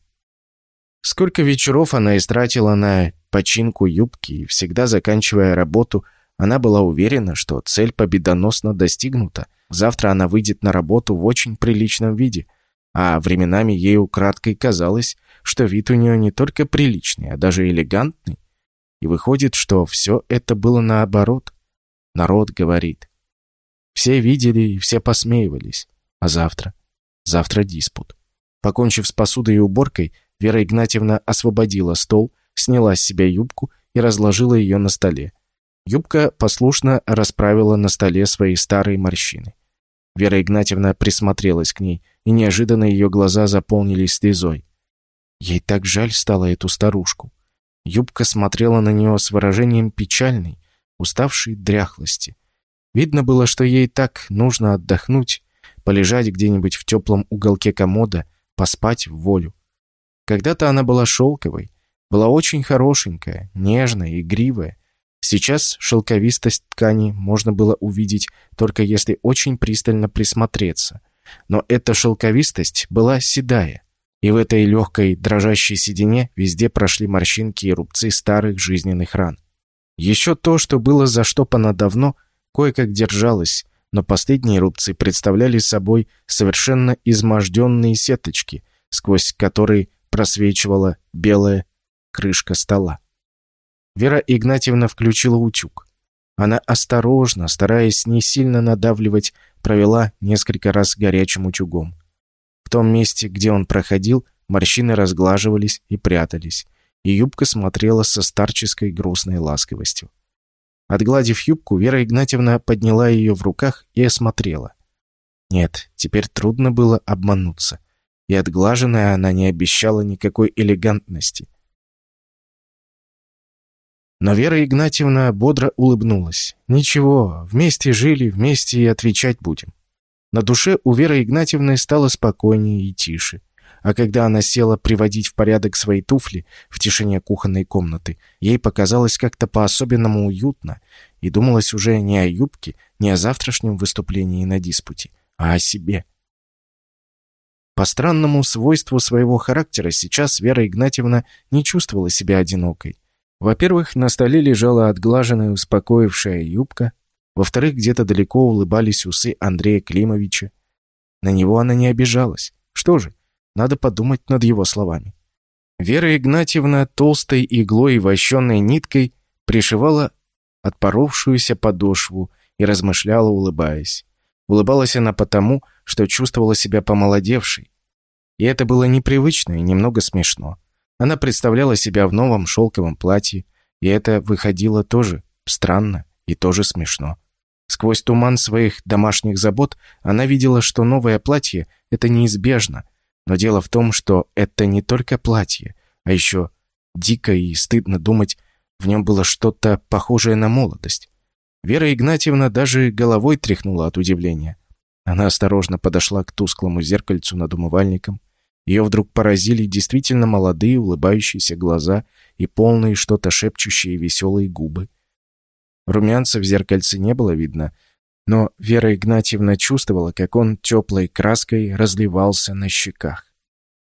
Сколько вечеров она истратила на починку юбки, и всегда заканчивая работу, она была уверена, что цель победоносно достигнута. Завтра она выйдет на работу в очень приличном виде, а временами ей украдкой казалось, что вид у нее не только приличный, а даже элегантный. И выходит, что все это было наоборот. Народ говорит. Все видели и все посмеивались. А завтра? Завтра диспут. Покончив с посудой и уборкой, Вера Игнатьевна освободила стол, сняла с себя юбку и разложила ее на столе. Юбка послушно расправила на столе свои старые морщины. Вера Игнатьевна присмотрелась к ней, и неожиданно ее глаза заполнились слезой. Ей так жаль стало эту старушку. Юбка смотрела на нее с выражением печальной, уставшей дряхлости. Видно было, что ей так нужно отдохнуть, полежать где-нибудь в теплом уголке комода, поспать в волю. Когда-то она была шелковой, была очень хорошенькая, нежная, игривая, Сейчас шелковистость ткани можно было увидеть только если очень пристально присмотреться. Но эта шелковистость была седая, и в этой легкой дрожащей седине везде прошли морщинки и рубцы старых жизненных ран. Еще то, что было заштопано давно, кое-как держалось, но последние рубцы представляли собой совершенно изможденные сеточки, сквозь которые просвечивала белая крышка стола. Вера Игнатьевна включила утюг. Она осторожно, стараясь не сильно надавливать, провела несколько раз горячим утюгом. В том месте, где он проходил, морщины разглаживались и прятались, и юбка смотрела со старческой грустной ласковостью. Отгладив юбку, Вера Игнатьевна подняла ее в руках и осмотрела. Нет, теперь трудно было обмануться. И отглаженная она не обещала никакой элегантности. Но Вера Игнатьевна бодро улыбнулась. «Ничего, вместе жили, вместе и отвечать будем». На душе у Веры Игнатьевны стало спокойнее и тише. А когда она села приводить в порядок свои туфли в тишине кухонной комнаты, ей показалось как-то по-особенному уютно, и думалось уже не о юбке, не о завтрашнем выступлении на диспуте, а о себе. По странному свойству своего характера сейчас Вера Игнатьевна не чувствовала себя одинокой. Во-первых, на столе лежала отглаженная, успокоившая юбка. Во-вторых, где-то далеко улыбались усы Андрея Климовича. На него она не обижалась. Что же, надо подумать над его словами. Вера Игнатьевна толстой иглой и вощенной ниткой пришивала отпоровшуюся подошву и размышляла, улыбаясь. Улыбалась она потому, что чувствовала себя помолодевшей. И это было непривычно и немного смешно. Она представляла себя в новом шелковом платье, и это выходило тоже странно и тоже смешно. Сквозь туман своих домашних забот она видела, что новое платье — это неизбежно. Но дело в том, что это не только платье, а еще дико и стыдно думать, в нем было что-то похожее на молодость. Вера Игнатьевна даже головой тряхнула от удивления. Она осторожно подошла к тусклому зеркальцу над умывальником. Ее вдруг поразили действительно молодые улыбающиеся глаза и полные что-то шепчущие веселые губы. Румянца в зеркальце не было видно, но Вера Игнатьевна чувствовала, как он теплой краской разливался на щеках.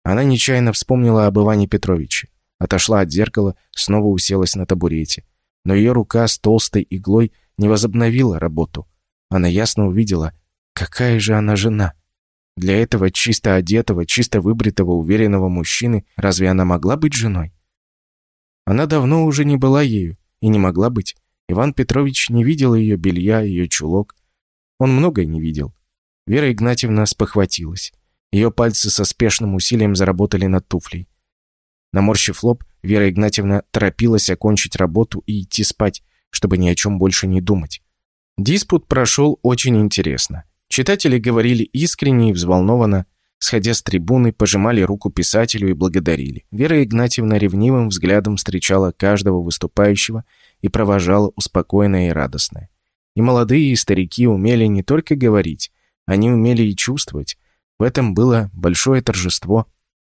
Она нечаянно вспомнила об Иване Петровиче. Отошла от зеркала, снова уселась на табурете. Но ее рука с толстой иглой не возобновила работу. Она ясно увидела, какая же она жена. Для этого чисто одетого, чисто выбритого, уверенного мужчины разве она могла быть женой? Она давно уже не была ею и не могла быть. Иван Петрович не видел ее белья, ее чулок. Он многое не видел. Вера Игнатьевна спохватилась. Ее пальцы со спешным усилием заработали над туфлей. Наморщив лоб, Вера Игнатьевна торопилась окончить работу и идти спать, чтобы ни о чем больше не думать. Диспут прошел очень интересно. Читатели говорили искренне и взволнованно, сходя с трибуны, пожимали руку писателю и благодарили. Вера Игнатьевна ревнивым взглядом встречала каждого выступающего и провожала успокоенное и радостное. И молодые, и старики умели не только говорить, они умели и чувствовать. В этом было большое торжество.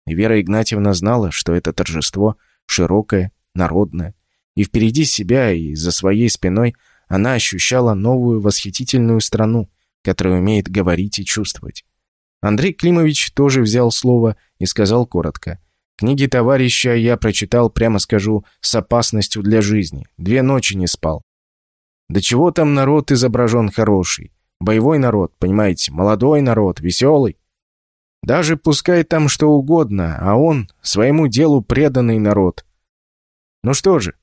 И Вера Игнатьевна знала, что это торжество широкое, народное, и впереди себя и за своей спиной она ощущала новую восхитительную страну, которая умеет говорить и чувствовать. Андрей Климович тоже взял слово и сказал коротко. «Книги товарища я прочитал, прямо скажу, с опасностью для жизни. Две ночи не спал. Да чего там народ изображен хороший? Боевой народ, понимаете, молодой народ, веселый. Даже пускай там что угодно, а он своему делу преданный народ. Ну что же,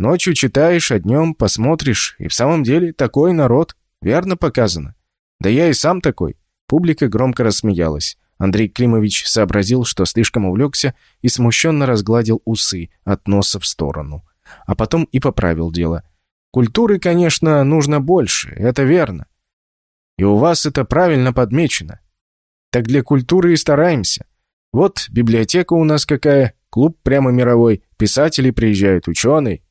Ночью читаешь, а днем посмотришь, и в самом деле такой народ. Верно показано. Да я и сам такой. Публика громко рассмеялась. Андрей Климович сообразил, что слишком увлекся, и смущенно разгладил усы от носа в сторону. А потом и поправил дело. Культуры, конечно, нужно больше, это верно. И у вас это правильно подмечено. Так для культуры и стараемся. Вот библиотека у нас какая, клуб прямо мировой, писатели приезжают, ученые.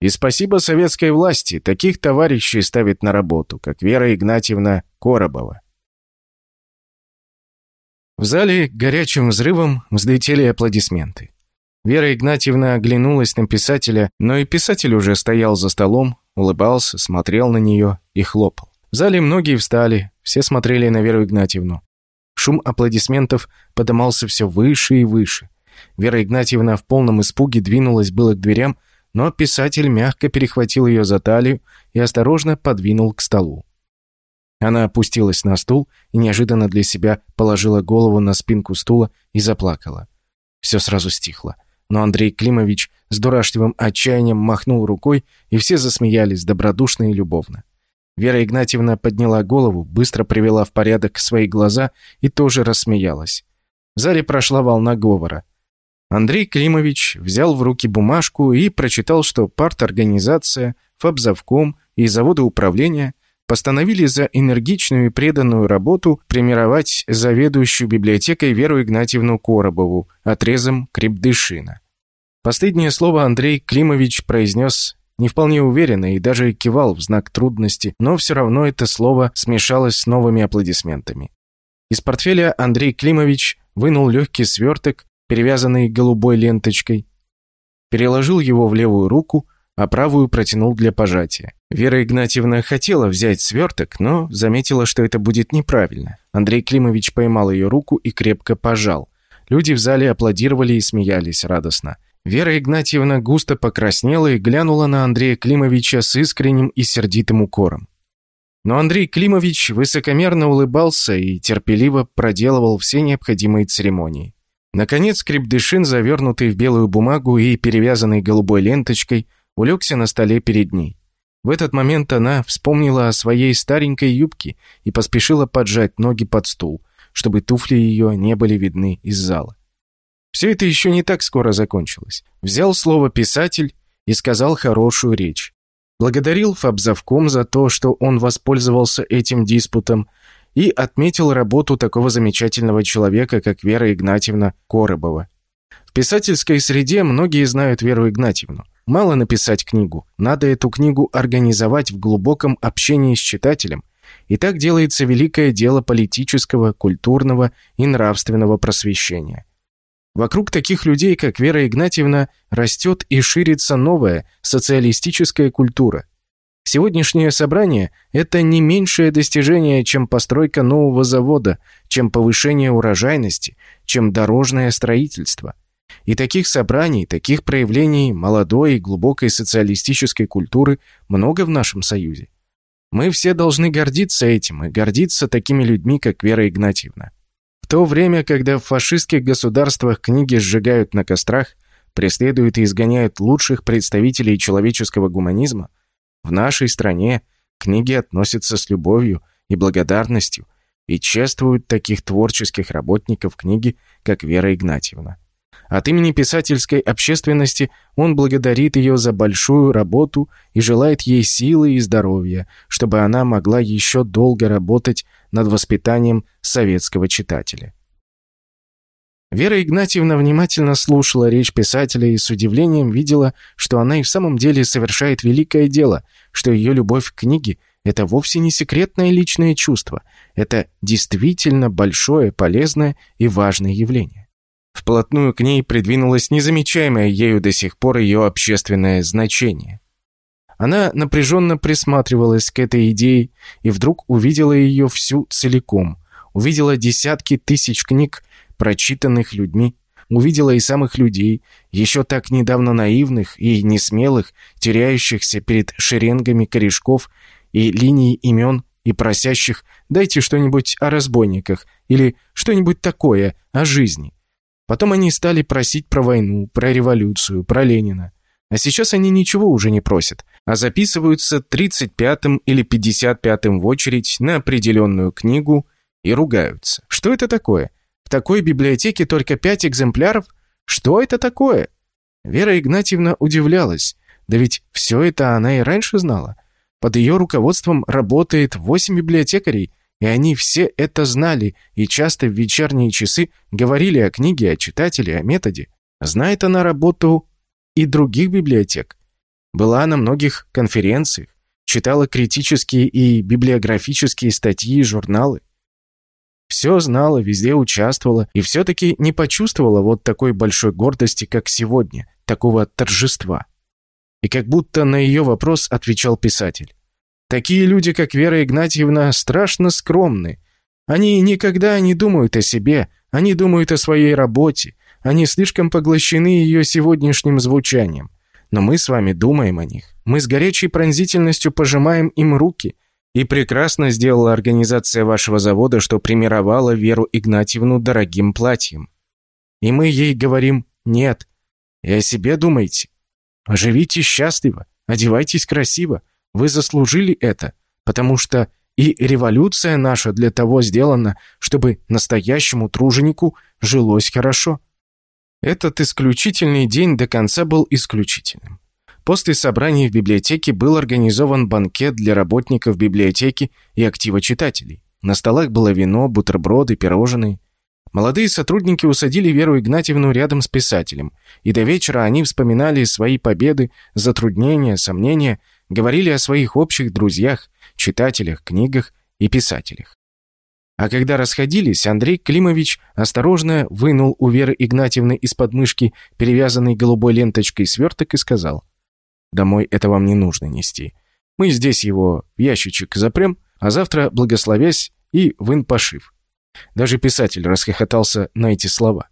И спасибо советской власти, таких товарищей ставит на работу, как Вера Игнатьевна Коробова. В зале горячим взрывом взлетели аплодисменты. Вера Игнатьевна оглянулась на писателя, но и писатель уже стоял за столом, улыбался, смотрел на нее и хлопал. В зале многие встали, все смотрели на Веру Игнатьевну. Шум аплодисментов подымался все выше и выше. Вера Игнатьевна в полном испуге двинулась было к дверям, но писатель мягко перехватил ее за талию и осторожно подвинул к столу. Она опустилась на стул и неожиданно для себя положила голову на спинку стула и заплакала. Все сразу стихло. Но Андрей Климович с дурашливым отчаянием махнул рукой, и все засмеялись добродушно и любовно. Вера Игнатьевна подняла голову, быстро привела в порядок свои глаза и тоже рассмеялась. В зале прошла волна говора. Андрей Климович взял в руки бумажку и прочитал, что парторганизация, фабзавком и заводы управления постановили за энергичную и преданную работу премировать заведующую библиотекой Веру Игнатьевну Коробову отрезом Крепдышина. Последнее слово Андрей Климович произнес не вполне уверенно и даже кивал в знак трудности, но все равно это слово смешалось с новыми аплодисментами. Из портфеля Андрей Климович вынул легкий сверток перевязанный голубой ленточкой, переложил его в левую руку, а правую протянул для пожатия. Вера Игнатьевна хотела взять сверток, но заметила, что это будет неправильно. Андрей Климович поймал ее руку и крепко пожал. Люди в зале аплодировали и смеялись радостно. Вера Игнатьевна густо покраснела и глянула на Андрея Климовича с искренним и сердитым укором. Но Андрей Климович высокомерно улыбался и терпеливо проделывал все необходимые церемонии. Наконец Крепдышин, завернутый в белую бумагу и перевязанный голубой ленточкой, улегся на столе перед ней. В этот момент она вспомнила о своей старенькой юбке и поспешила поджать ноги под стул, чтобы туфли ее не были видны из зала. Все это еще не так скоро закончилось. Взял слово писатель и сказал хорошую речь. Благодарил Фабзавком за то, что он воспользовался этим диспутом, и отметил работу такого замечательного человека, как Вера Игнатьевна Коробова. В писательской среде многие знают Веру Игнатьевну. Мало написать книгу, надо эту книгу организовать в глубоком общении с читателем. И так делается великое дело политического, культурного и нравственного просвещения. Вокруг таких людей, как Вера Игнатьевна, растет и ширится новая социалистическая культура – Сегодняшнее собрание – это не меньшее достижение, чем постройка нового завода, чем повышение урожайности, чем дорожное строительство. И таких собраний, таких проявлений молодой и глубокой социалистической культуры много в нашем Союзе. Мы все должны гордиться этим и гордиться такими людьми, как Вера Игнатьевна. В то время, когда в фашистских государствах книги сжигают на кострах, преследуют и изгоняют лучших представителей человеческого гуманизма, в нашей стране книги относятся с любовью и благодарностью и чествуют таких творческих работников книги, как Вера Игнатьевна. От имени писательской общественности он благодарит ее за большую работу и желает ей силы и здоровья, чтобы она могла еще долго работать над воспитанием советского читателя. Вера Игнатьевна внимательно слушала речь писателя и с удивлением видела, что она и в самом деле совершает великое дело, что ее любовь к книге – это вовсе не секретное личное чувство, это действительно большое, полезное и важное явление. Вплотную к ней придвинулось незамечаемое ею до сих пор ее общественное значение. Она напряженно присматривалась к этой идее и вдруг увидела ее всю целиком, увидела десятки тысяч книг, прочитанных людьми, увидела и самых людей, еще так недавно наивных и несмелых, теряющихся перед шеренгами корешков и линией имен и просящих «дайте что-нибудь о разбойниках» или «что-нибудь такое о жизни». Потом они стали просить про войну, про революцию, про Ленина. А сейчас они ничего уже не просят, а записываются 35-м или 55-м в очередь на определенную книгу и ругаются. Что это такое? В такой библиотеке только пять экземпляров? Что это такое? Вера Игнатьевна удивлялась. Да ведь все это она и раньше знала. Под ее руководством работает восемь библиотекарей, и они все это знали и часто в вечерние часы говорили о книге, о читателе, о методе. Знает она работу и других библиотек. Была на многих конференциях, читала критические и библиографические статьи и журналы. Все знала, везде участвовала и все-таки не почувствовала вот такой большой гордости, как сегодня, такого торжества. И как будто на ее вопрос отвечал писатель. Такие люди, как Вера Игнатьевна, страшно скромны. Они никогда не думают о себе, они думают о своей работе, они слишком поглощены ее сегодняшним звучанием. Но мы с вами думаем о них. Мы с горячей пронзительностью пожимаем им руки, и прекрасно сделала организация вашего завода, что примировала Веру Игнатьевну дорогим платьем. И мы ей говорим «нет». И о себе думайте. Живите счастливо, одевайтесь красиво. Вы заслужили это, потому что и революция наша для того сделана, чтобы настоящему труженику жилось хорошо. Этот исключительный день до конца был исключительным. После собраний в библиотеке был организован банкет для работников библиотеки и актива читателей. На столах было вино, бутерброды, пирожные. Молодые сотрудники усадили Веру Игнатьевну рядом с писателем, и до вечера они вспоминали свои победы, затруднения, сомнения, говорили о своих общих друзьях, читателях, книгах и писателях. А когда расходились, Андрей Климович осторожно вынул у Веры Игнатьевны из подмышки перевязанный голубой ленточкой сверток и сказал – Домой это вам не нужно нести. Мы здесь его в ящичек запрем, а завтра, благословясь, и вын пошив». Даже писатель расхохотался на эти слова.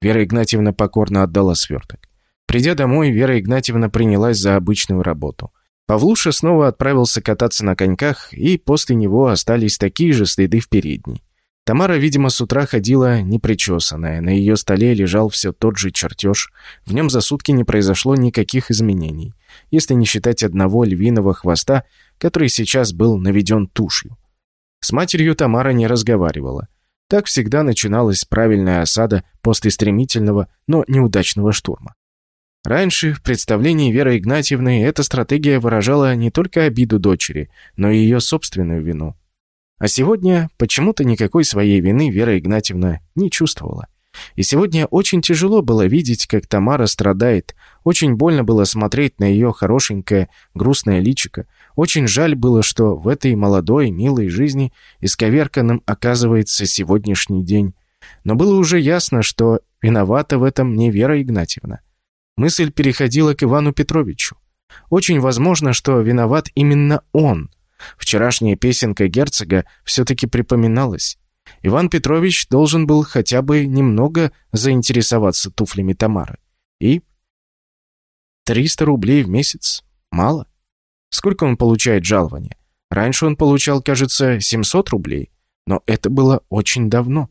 Вера Игнатьевна покорно отдала сверток. Придя домой, Вера Игнатьевна принялась за обычную работу. Павлуша снова отправился кататься на коньках, и после него остались такие же следы в передней. Тамара, видимо, с утра ходила непричесанная, на ее столе лежал все тот же чертеж, в нем за сутки не произошло никаких изменений, если не считать одного львиного хвоста, который сейчас был наведен тушью. С матерью Тамара не разговаривала. Так всегда начиналась правильная осада после стремительного, но неудачного штурма. Раньше в представлении Веры Игнатьевны эта стратегия выражала не только обиду дочери, но и ее собственную вину. А сегодня почему-то никакой своей вины Вера Игнатьевна не чувствовала. И сегодня очень тяжело было видеть, как Тамара страдает, очень больно было смотреть на ее хорошенькое, грустное личико, очень жаль было, что в этой молодой, милой жизни исковерканным оказывается сегодняшний день. Но было уже ясно, что виновата в этом не Вера Игнатьевна. Мысль переходила к Ивану Петровичу. Очень возможно, что виноват именно он. Вчерашняя песенка герцога все-таки припоминалась. Иван Петрович должен был хотя бы немного заинтересоваться туфлями Тамары. И 300 рублей в месяц? Мало. Сколько он получает жалования? Раньше он получал, кажется, 700 рублей, но это было очень давно.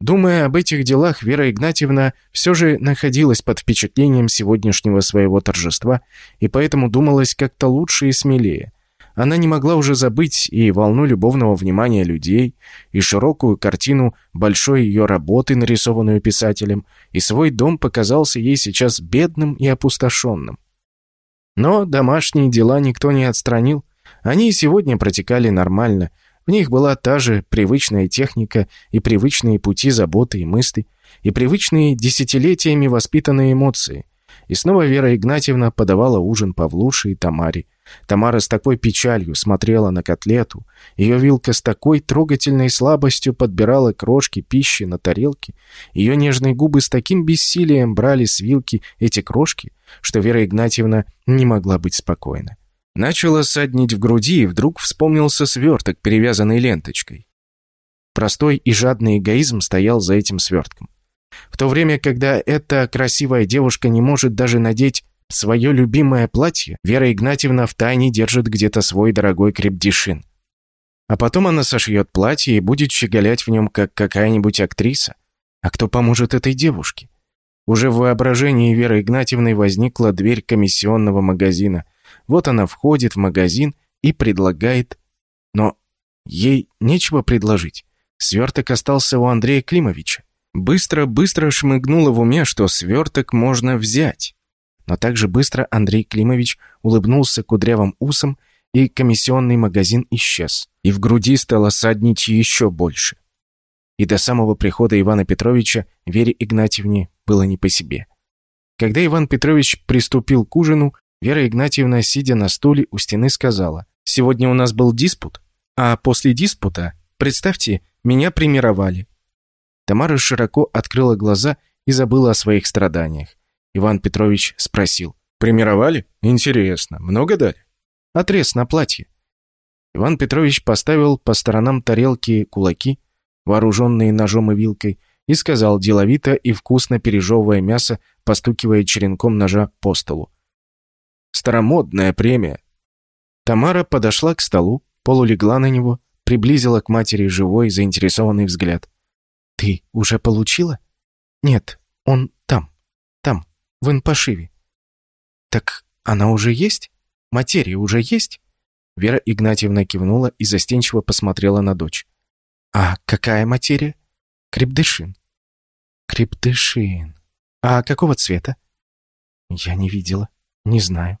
Думая об этих делах, Вера Игнатьевна все же находилась под впечатлением сегодняшнего своего торжества и поэтому думалась как-то лучше и смелее. Она не могла уже забыть и волну любовного внимания людей, и широкую картину большой ее работы, нарисованную писателем, и свой дом показался ей сейчас бедным и опустошенным. Но домашние дела никто не отстранил. Они и сегодня протекали нормально – в них была та же привычная техника и привычные пути заботы и мысли, и привычные десятилетиями воспитанные эмоции. И снова Вера Игнатьевна подавала ужин Павлуше и Тамаре. Тамара с такой печалью смотрела на котлету. Ее вилка с такой трогательной слабостью подбирала крошки пищи на тарелке. Ее нежные губы с таким бессилием брали с вилки эти крошки, что Вера Игнатьевна не могла быть спокойна. Начало саднить в груди, и вдруг вспомнился сверток, перевязанный ленточкой. Простой и жадный эгоизм стоял за этим свертком. В то время, когда эта красивая девушка не может даже надеть свое любимое платье, Вера Игнатьевна втайне держит где-то свой дорогой крепдишин. А потом она сошьет платье и будет щеголять в нем, как какая-нибудь актриса. А кто поможет этой девушке? Уже в воображении Веры Игнатьевны возникла дверь комиссионного магазина – вот она входит в магазин и предлагает... Но ей нечего предложить. Сверток остался у Андрея Климовича. Быстро-быстро шмыгнуло в уме, что сверток можно взять. Но также быстро Андрей Климович улыбнулся кудрявым усом, и комиссионный магазин исчез. И в груди стало саднить еще больше. И до самого прихода Ивана Петровича Вере Игнатьевне было не по себе. Когда Иван Петрович приступил к ужину, Вера Игнатьевна, сидя на стуле у стены, сказала, «Сегодня у нас был диспут, а после диспута, представьте, меня примировали». Тамара широко открыла глаза и забыла о своих страданиях. Иван Петрович спросил, «Примировали? Интересно. Много дали?» «Отрез на платье». Иван Петрович поставил по сторонам тарелки кулаки, вооруженные ножом и вилкой, и сказал деловито и вкусно пережевывая мясо, постукивая черенком ножа по столу. Старомодная премия. Тамара подошла к столу, полулегла на него, приблизила к матери живой, заинтересованный взгляд. «Ты уже получила?» «Нет, он там, там, в инпошиве». «Так она уже есть? Материя уже есть?» Вера Игнатьевна кивнула и застенчиво посмотрела на дочь. «А какая материя?» «Крепдышин». «Крепдышин. А какого цвета?» «Я не видела. Не знаю».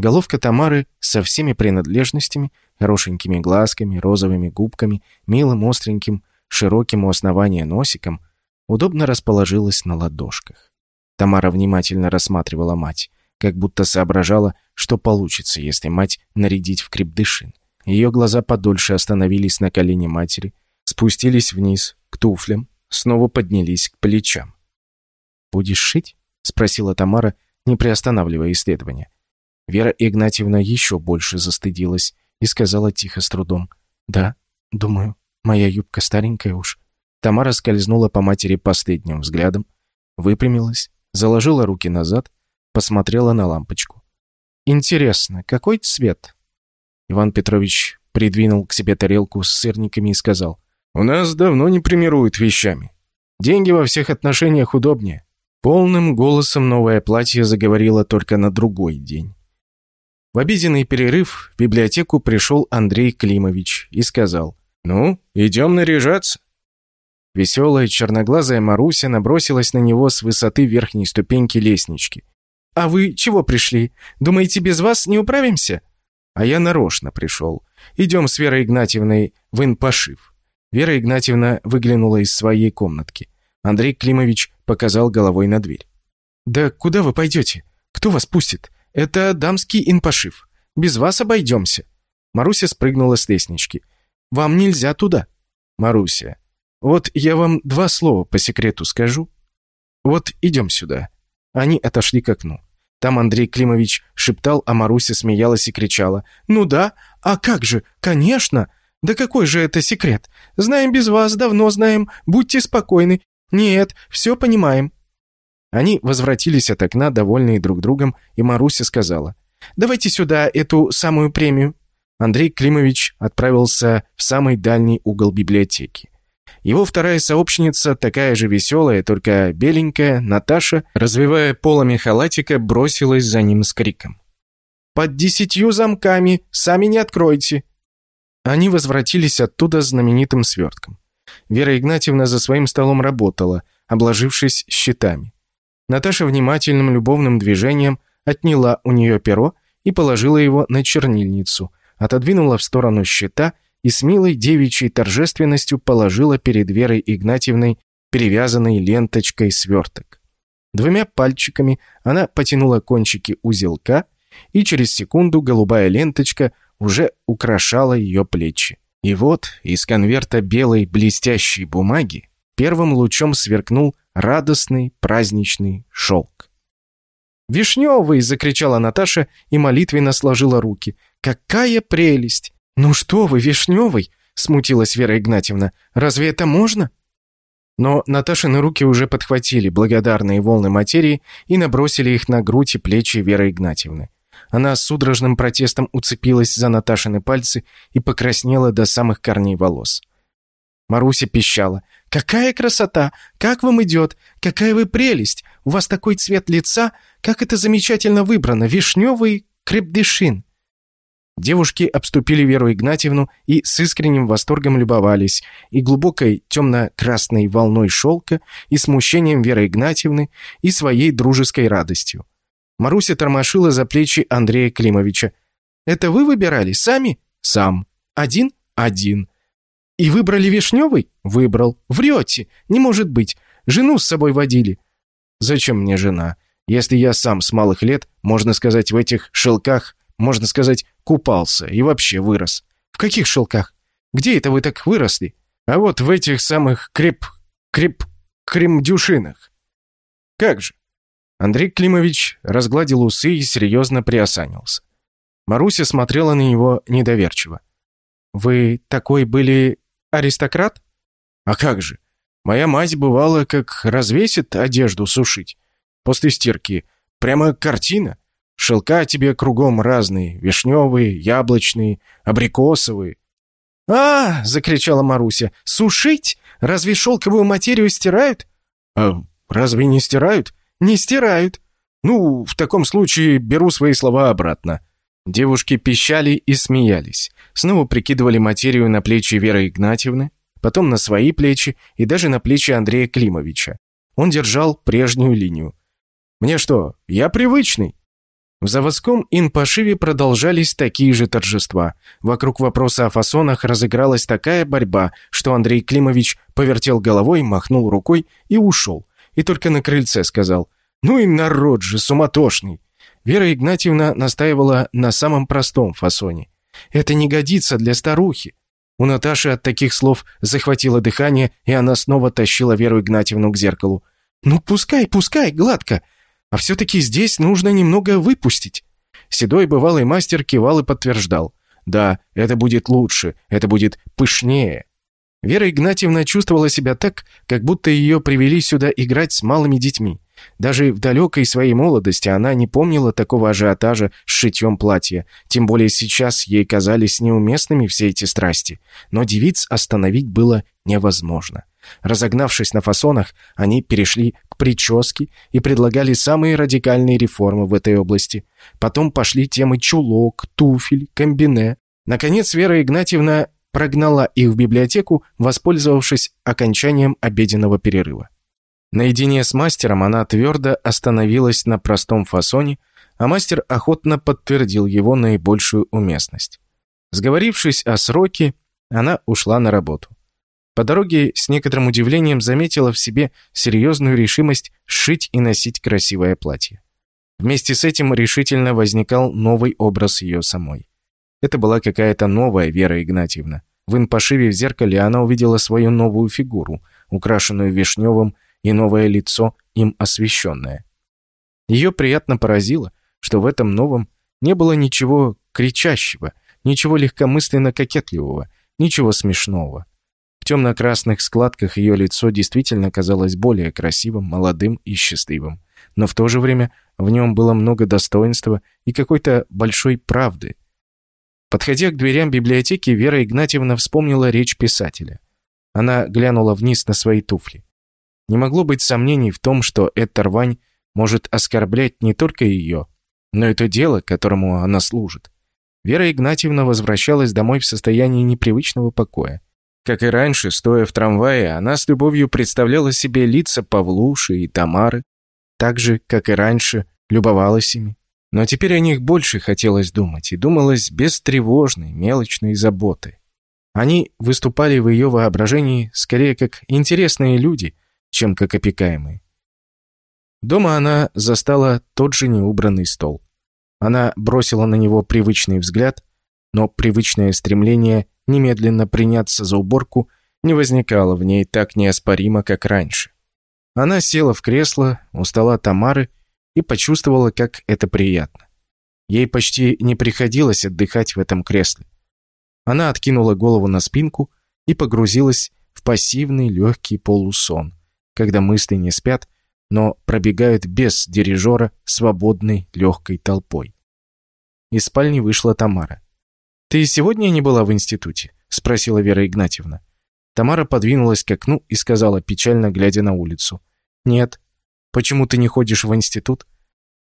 Головка Тамары со всеми принадлежностями, хорошенькими глазками, розовыми губками, милым остреньким, широким у основания носиком, удобно расположилась на ладошках. Тамара внимательно рассматривала мать, как будто соображала, что получится, если мать нарядить в крепдышин. Ее глаза подольше остановились на колене матери, спустились вниз, к туфлям, снова поднялись к плечам. «Будешь шить?» — спросила Тамара, не приостанавливая исследования. Вера Игнатьевна еще больше застыдилась и сказала тихо с трудом. «Да, думаю, моя юбка старенькая уж». Тамара скользнула по матери последним взглядом, выпрямилась, заложила руки назад, посмотрела на лампочку. «Интересно, какой цвет?» Иван Петрович придвинул к себе тарелку с сырниками и сказал. «У нас давно не примируют вещами. Деньги во всех отношениях удобнее». Полным голосом новое платье заговорило только на другой день. В обеденный перерыв в библиотеку пришел Андрей Климович и сказал, «Ну, идем наряжаться». Веселая черноглазая Маруся набросилась на него с высоты верхней ступеньки лестнички. «А вы чего пришли? Думаете, без вас не управимся?» «А я нарочно пришел. Идем с Верой Игнатьевной в инпошив». Вера Игнатьевна выглянула из своей комнатки. Андрей Климович показал головой на дверь. «Да куда вы пойдете? Кто вас пустит? Это дамский инпошив. Без вас обойдемся». Маруся спрыгнула с лестнички. «Вам нельзя туда». «Маруся, вот я вам два слова по секрету скажу. Вот идем сюда». Они отошли к окну. Там Андрей Климович шептал, а Маруся смеялась и кричала. «Ну да, а как же, конечно! Да какой же это секрет? Знаем без вас, давно знаем, будьте спокойны. Нет, все понимаем». Они возвратились от окна, довольные друг другом, и Маруся сказала. «Давайте сюда эту самую премию». Андрей Климович отправился в самый дальний угол библиотеки. Его вторая сообщница, такая же веселая, только беленькая, Наташа, развивая полами халатика, бросилась за ним с криком. «Под десятью замками! Сами не откройте!» Они возвратились оттуда знаменитым свертком. Вера Игнатьевна за своим столом работала, обложившись щитами. Наташа внимательным любовным движением отняла у нее перо и положила его на чернильницу, отодвинула в сторону щита и с милой девичьей торжественностью положила перед Верой Игнатьевной перевязанный ленточкой сверток. Двумя пальчиками она потянула кончики узелка, и через секунду голубая ленточка уже украшала ее плечи. И вот из конверта белой блестящей бумаги первым лучом сверкнул радостный праздничный шелк. «Вишневый!» — закричала Наташа и молитвенно сложила руки. «Какая прелесть! «Ну что вы, Вишневый!» — смутилась Вера Игнатьевна. «Разве это можно?» Но Наташины руки уже подхватили благодарные волны материи и набросили их на грудь и плечи Веры Игнатьевны. Она с судорожным протестом уцепилась за Наташины пальцы и покраснела до самых корней волос. Маруся пищала. «Какая красота! Как вам идет! Какая вы прелесть! У вас такой цвет лица! Как это замечательно выбрано! Вишневый крепдышин!» Девушки обступили Веру Игнатьевну и с искренним восторгом любовались и глубокой темно-красной волной шелка, и смущением Веры Игнатьевны, и своей дружеской радостью. Маруся тормошила за плечи Андрея Климовича. «Это вы выбирали? Сами?» «Сам». «Один?» «Один». «И выбрали Вишневый?» «Выбрал». «Врете! Не может быть. Жену с собой водили». «Зачем мне жена? Если я сам с малых лет, можно сказать, в этих шелках можно сказать, купался и вообще вырос. В каких шелках? Где это вы так выросли? А вот в этих самых креп... креп... кремдюшинах. Как же? Андрей Климович разгладил усы и серьезно приосанился. Маруся смотрела на него недоверчиво. «Вы такой были аристократ?» «А как же? Моя мать бывала, как развесит одежду сушить. После стирки. Прямо картина. Шелка тебе кругом разные, вишневые, яблочные, абрикосовые. «А!» — закричала Маруся. «Сушить? Разве шелковую материю стирают?» «А разве не стирают?» «Не стирают». «Ну, в таком случае беру свои слова обратно». Девушки пищали и смеялись. Снова прикидывали материю на плечи Веры Игнатьевны, потом на свои плечи и даже на плечи Андрея Климовича. Он держал прежнюю линию. «Мне что, я привычный?» В заводском инпошиве продолжались такие же торжества. Вокруг вопроса о фасонах разыгралась такая борьба, что Андрей Климович повертел головой, махнул рукой и ушел. И только на крыльце сказал «Ну и народ же суматошный!» Вера Игнатьевна настаивала на самом простом фасоне. «Это не годится для старухи!» У Наташи от таких слов захватило дыхание, и она снова тащила Веру Игнатьевну к зеркалу. «Ну, пускай, пускай, гладко!» А все-таки здесь нужно немного выпустить. Седой бывалый мастер кивал и подтверждал. Да, это будет лучше, это будет пышнее. Вера Игнатьевна чувствовала себя так, как будто ее привели сюда играть с малыми детьми. Даже в далекой своей молодости она не помнила такого ажиотажа с шитьем платья, тем более сейчас ей казались неуместными все эти страсти. Но девиц остановить было невозможно. Разогнавшись на фасонах, они перешли к прическе и предлагали самые радикальные реформы в этой области. Потом пошли темы чулок, туфель, комбине. Наконец Вера Игнатьевна прогнала их в библиотеку, воспользовавшись окончанием обеденного перерыва. Наедине с мастером она твердо остановилась на простом фасоне, а мастер охотно подтвердил его наибольшую уместность. Сговорившись о сроке, она ушла на работу. По дороге с некоторым удивлением заметила в себе серьезную решимость сшить и носить красивое платье. Вместе с этим решительно возникал новый образ ее самой. Это была какая-то новая Вера Игнатьевна. В инпошиве в зеркале она увидела свою новую фигуру, украшенную вишневым и новое лицо, им освещенное. Ее приятно поразило, что в этом новом не было ничего кричащего, ничего легкомысленно кокетливого, ничего смешного. В темно-красных складках ее лицо действительно казалось более красивым, молодым и счастливым. Но в то же время в нем было много достоинства и какой-то большой правды. Подходя к дверям библиотеки, Вера Игнатьевна вспомнила речь писателя. Она глянула вниз на свои туфли. Не могло быть сомнений в том, что эта рвань может оскорблять не только ее, но и то дело, которому она служит. Вера Игнатьевна возвращалась домой в состоянии непривычного покоя. Как и раньше, стоя в трамвае, она с любовью представляла себе лица Павлуши и Тамары, так же, как и раньше, любовалась ими. Но теперь о них больше хотелось думать, и думалось без тревожной, мелочной заботы. Они выступали в ее воображении скорее как интересные люди, чем как опекаемые. Дома она застала тот же неубранный стол. Она бросила на него привычный взгляд, но привычное стремление немедленно приняться за уборку не возникало в ней так неоспоримо, как раньше. Она села в кресло у стола Тамары и почувствовала, как это приятно. Ей почти не приходилось отдыхать в этом кресле. Она откинула голову на спинку и погрузилась в пассивный легкий полусон, когда мысли не спят, но пробегают без дирижера свободной легкой толпой. Из спальни вышла Тамара. «Ты сегодня не была в институте?» — спросила Вера Игнатьевна. Тамара подвинулась к окну и сказала, печально глядя на улицу. «Нет. Почему ты не ходишь в институт?»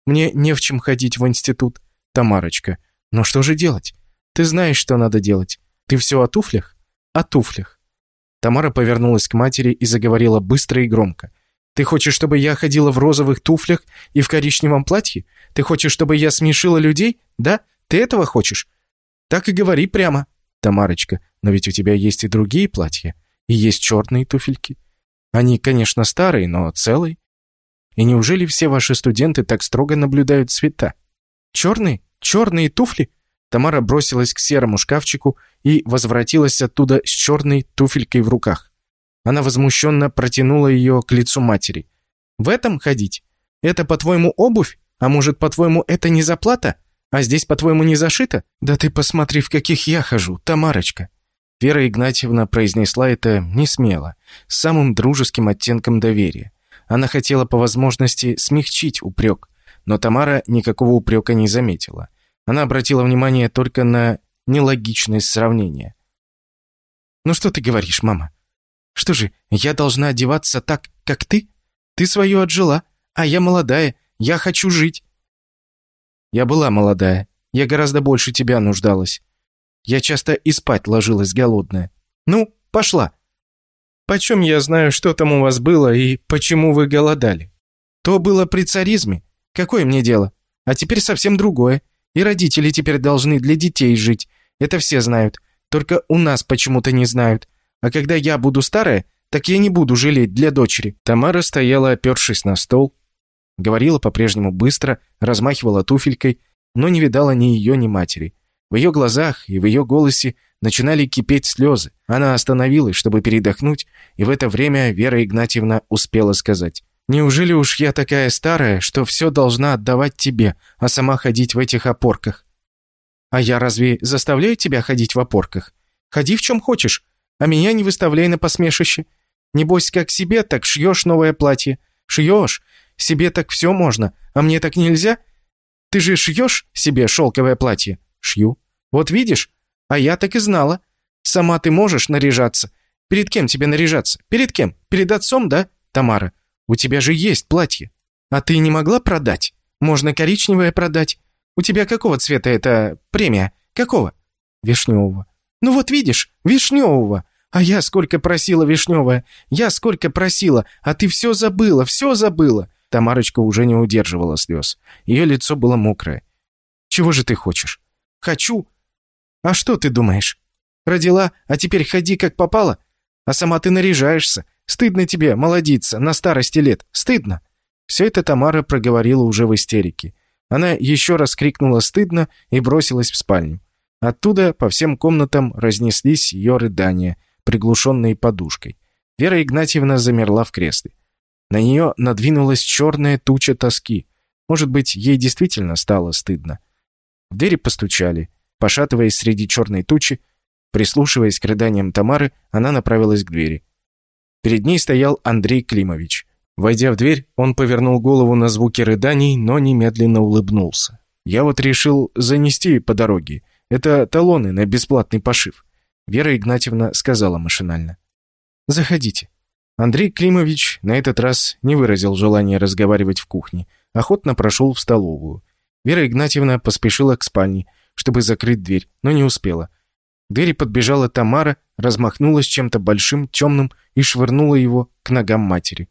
«Мне не в чем ходить в институт, Тамарочка. Но что же делать? Ты знаешь, что надо делать. Ты все о туфлях?» «О туфлях. Тамара повернулась к матери и заговорила быстро и громко. «Ты хочешь, чтобы я ходила в розовых туфлях и в коричневом платье? Ты хочешь, чтобы я смешила людей? Да? Ты этого хочешь? Так и говори прямо». «Тамарочка, но ведь у тебя есть и другие платья, и есть черные туфельки. Они, конечно, старые, но целые. И неужели все ваши студенты так строго наблюдают цвета? Черные? Черные туфли? Тамара бросилась к серому шкафчику и возвратилась оттуда с черной туфелькой в руках. Она возмущенно протянула ее к лицу матери. «В этом ходить? Это, по-твоему, обувь? А может, по-твоему, это не заплата? А здесь, по-твоему, не зашито? Да ты посмотри, в каких я хожу, Тамарочка!» Вера Игнатьевна произнесла это не смело, с самым дружеским оттенком доверия. Она хотела по возможности смягчить упрек, но Тамара никакого упрека не заметила. Она обратила внимание только на нелогичность сравнения. «Ну что ты говоришь, мама? Что же, я должна одеваться так, как ты? Ты свое отжила, а я молодая, я хочу жить». «Я была молодая, я гораздо больше тебя нуждалась. Я часто и спать ложилась голодная. Ну, пошла. Почем я знаю, что там у вас было и почему вы голодали? То было при царизме. Какое мне дело? А теперь совсем другое. И родители теперь должны для детей жить. Это все знают. Только у нас почему-то не знают. А когда я буду старая, так я не буду жалеть для дочери». Тамара стояла, опершись на стол, говорила по-прежнему быстро, размахивала туфелькой, но не видала ни ее, ни матери. В ее глазах и в ее голосе начинали кипеть слезы. Она остановилась, чтобы передохнуть, и в это время Вера Игнатьевна успела сказать. Неужели уж я такая старая, что все должна отдавать тебе, а сама ходить в этих опорках? А я разве заставляю тебя ходить в опорках? Ходи в чем хочешь, а меня не выставляй на посмешище. Небось, как себе, так шьешь новое платье. Шьешь. Себе так все можно, а мне так нельзя? Ты же шьешь себе шелковое платье? Шью. Вот видишь? А я так и знала. Сама ты можешь наряжаться. Перед кем тебе наряжаться? Перед кем? Перед отцом, да, Тамара? У тебя же есть платье. А ты не могла продать? Можно коричневое продать. У тебя какого цвета эта премия? Какого? Вишневого. Ну вот видишь, вишневого. А я сколько просила вишневое. Я сколько просила, а ты все забыла, все забыла. Тамарочка уже не удерживала слез. Ее лицо было мокрое. Чего же ты хочешь? Хочу. А что ты думаешь? Родила, а теперь ходи как попало? А сама ты наряжаешься. Стыдно тебе, молодица, на старости лет. Стыдно!» Все это Тамара проговорила уже в истерике. Она еще раз крикнула «стыдно» и бросилась в спальню. Оттуда по всем комнатам разнеслись ее рыдания, приглушенные подушкой. Вера Игнатьевна замерла в кресле. На нее надвинулась черная туча тоски. Может быть, ей действительно стало стыдно. В двери постучали. Пошатываясь среди черной тучи, прислушиваясь к рыданиям Тамары, она направилась к двери. Перед ней стоял Андрей Климович. Войдя в дверь, он повернул голову на звуки рыданий, но немедленно улыбнулся. «Я вот решил занести по дороге. Это талоны на бесплатный пошив», — Вера Игнатьевна сказала машинально. «Заходите». Андрей Климович на этот раз не выразил желания разговаривать в кухне, охотно прошел в столовую. Вера Игнатьевна поспешила к спальне, чтобы закрыть дверь, но не успела. К двери подбежала Тамара, размахнулась чем-то большим, темным и швырнула его к ногам матери.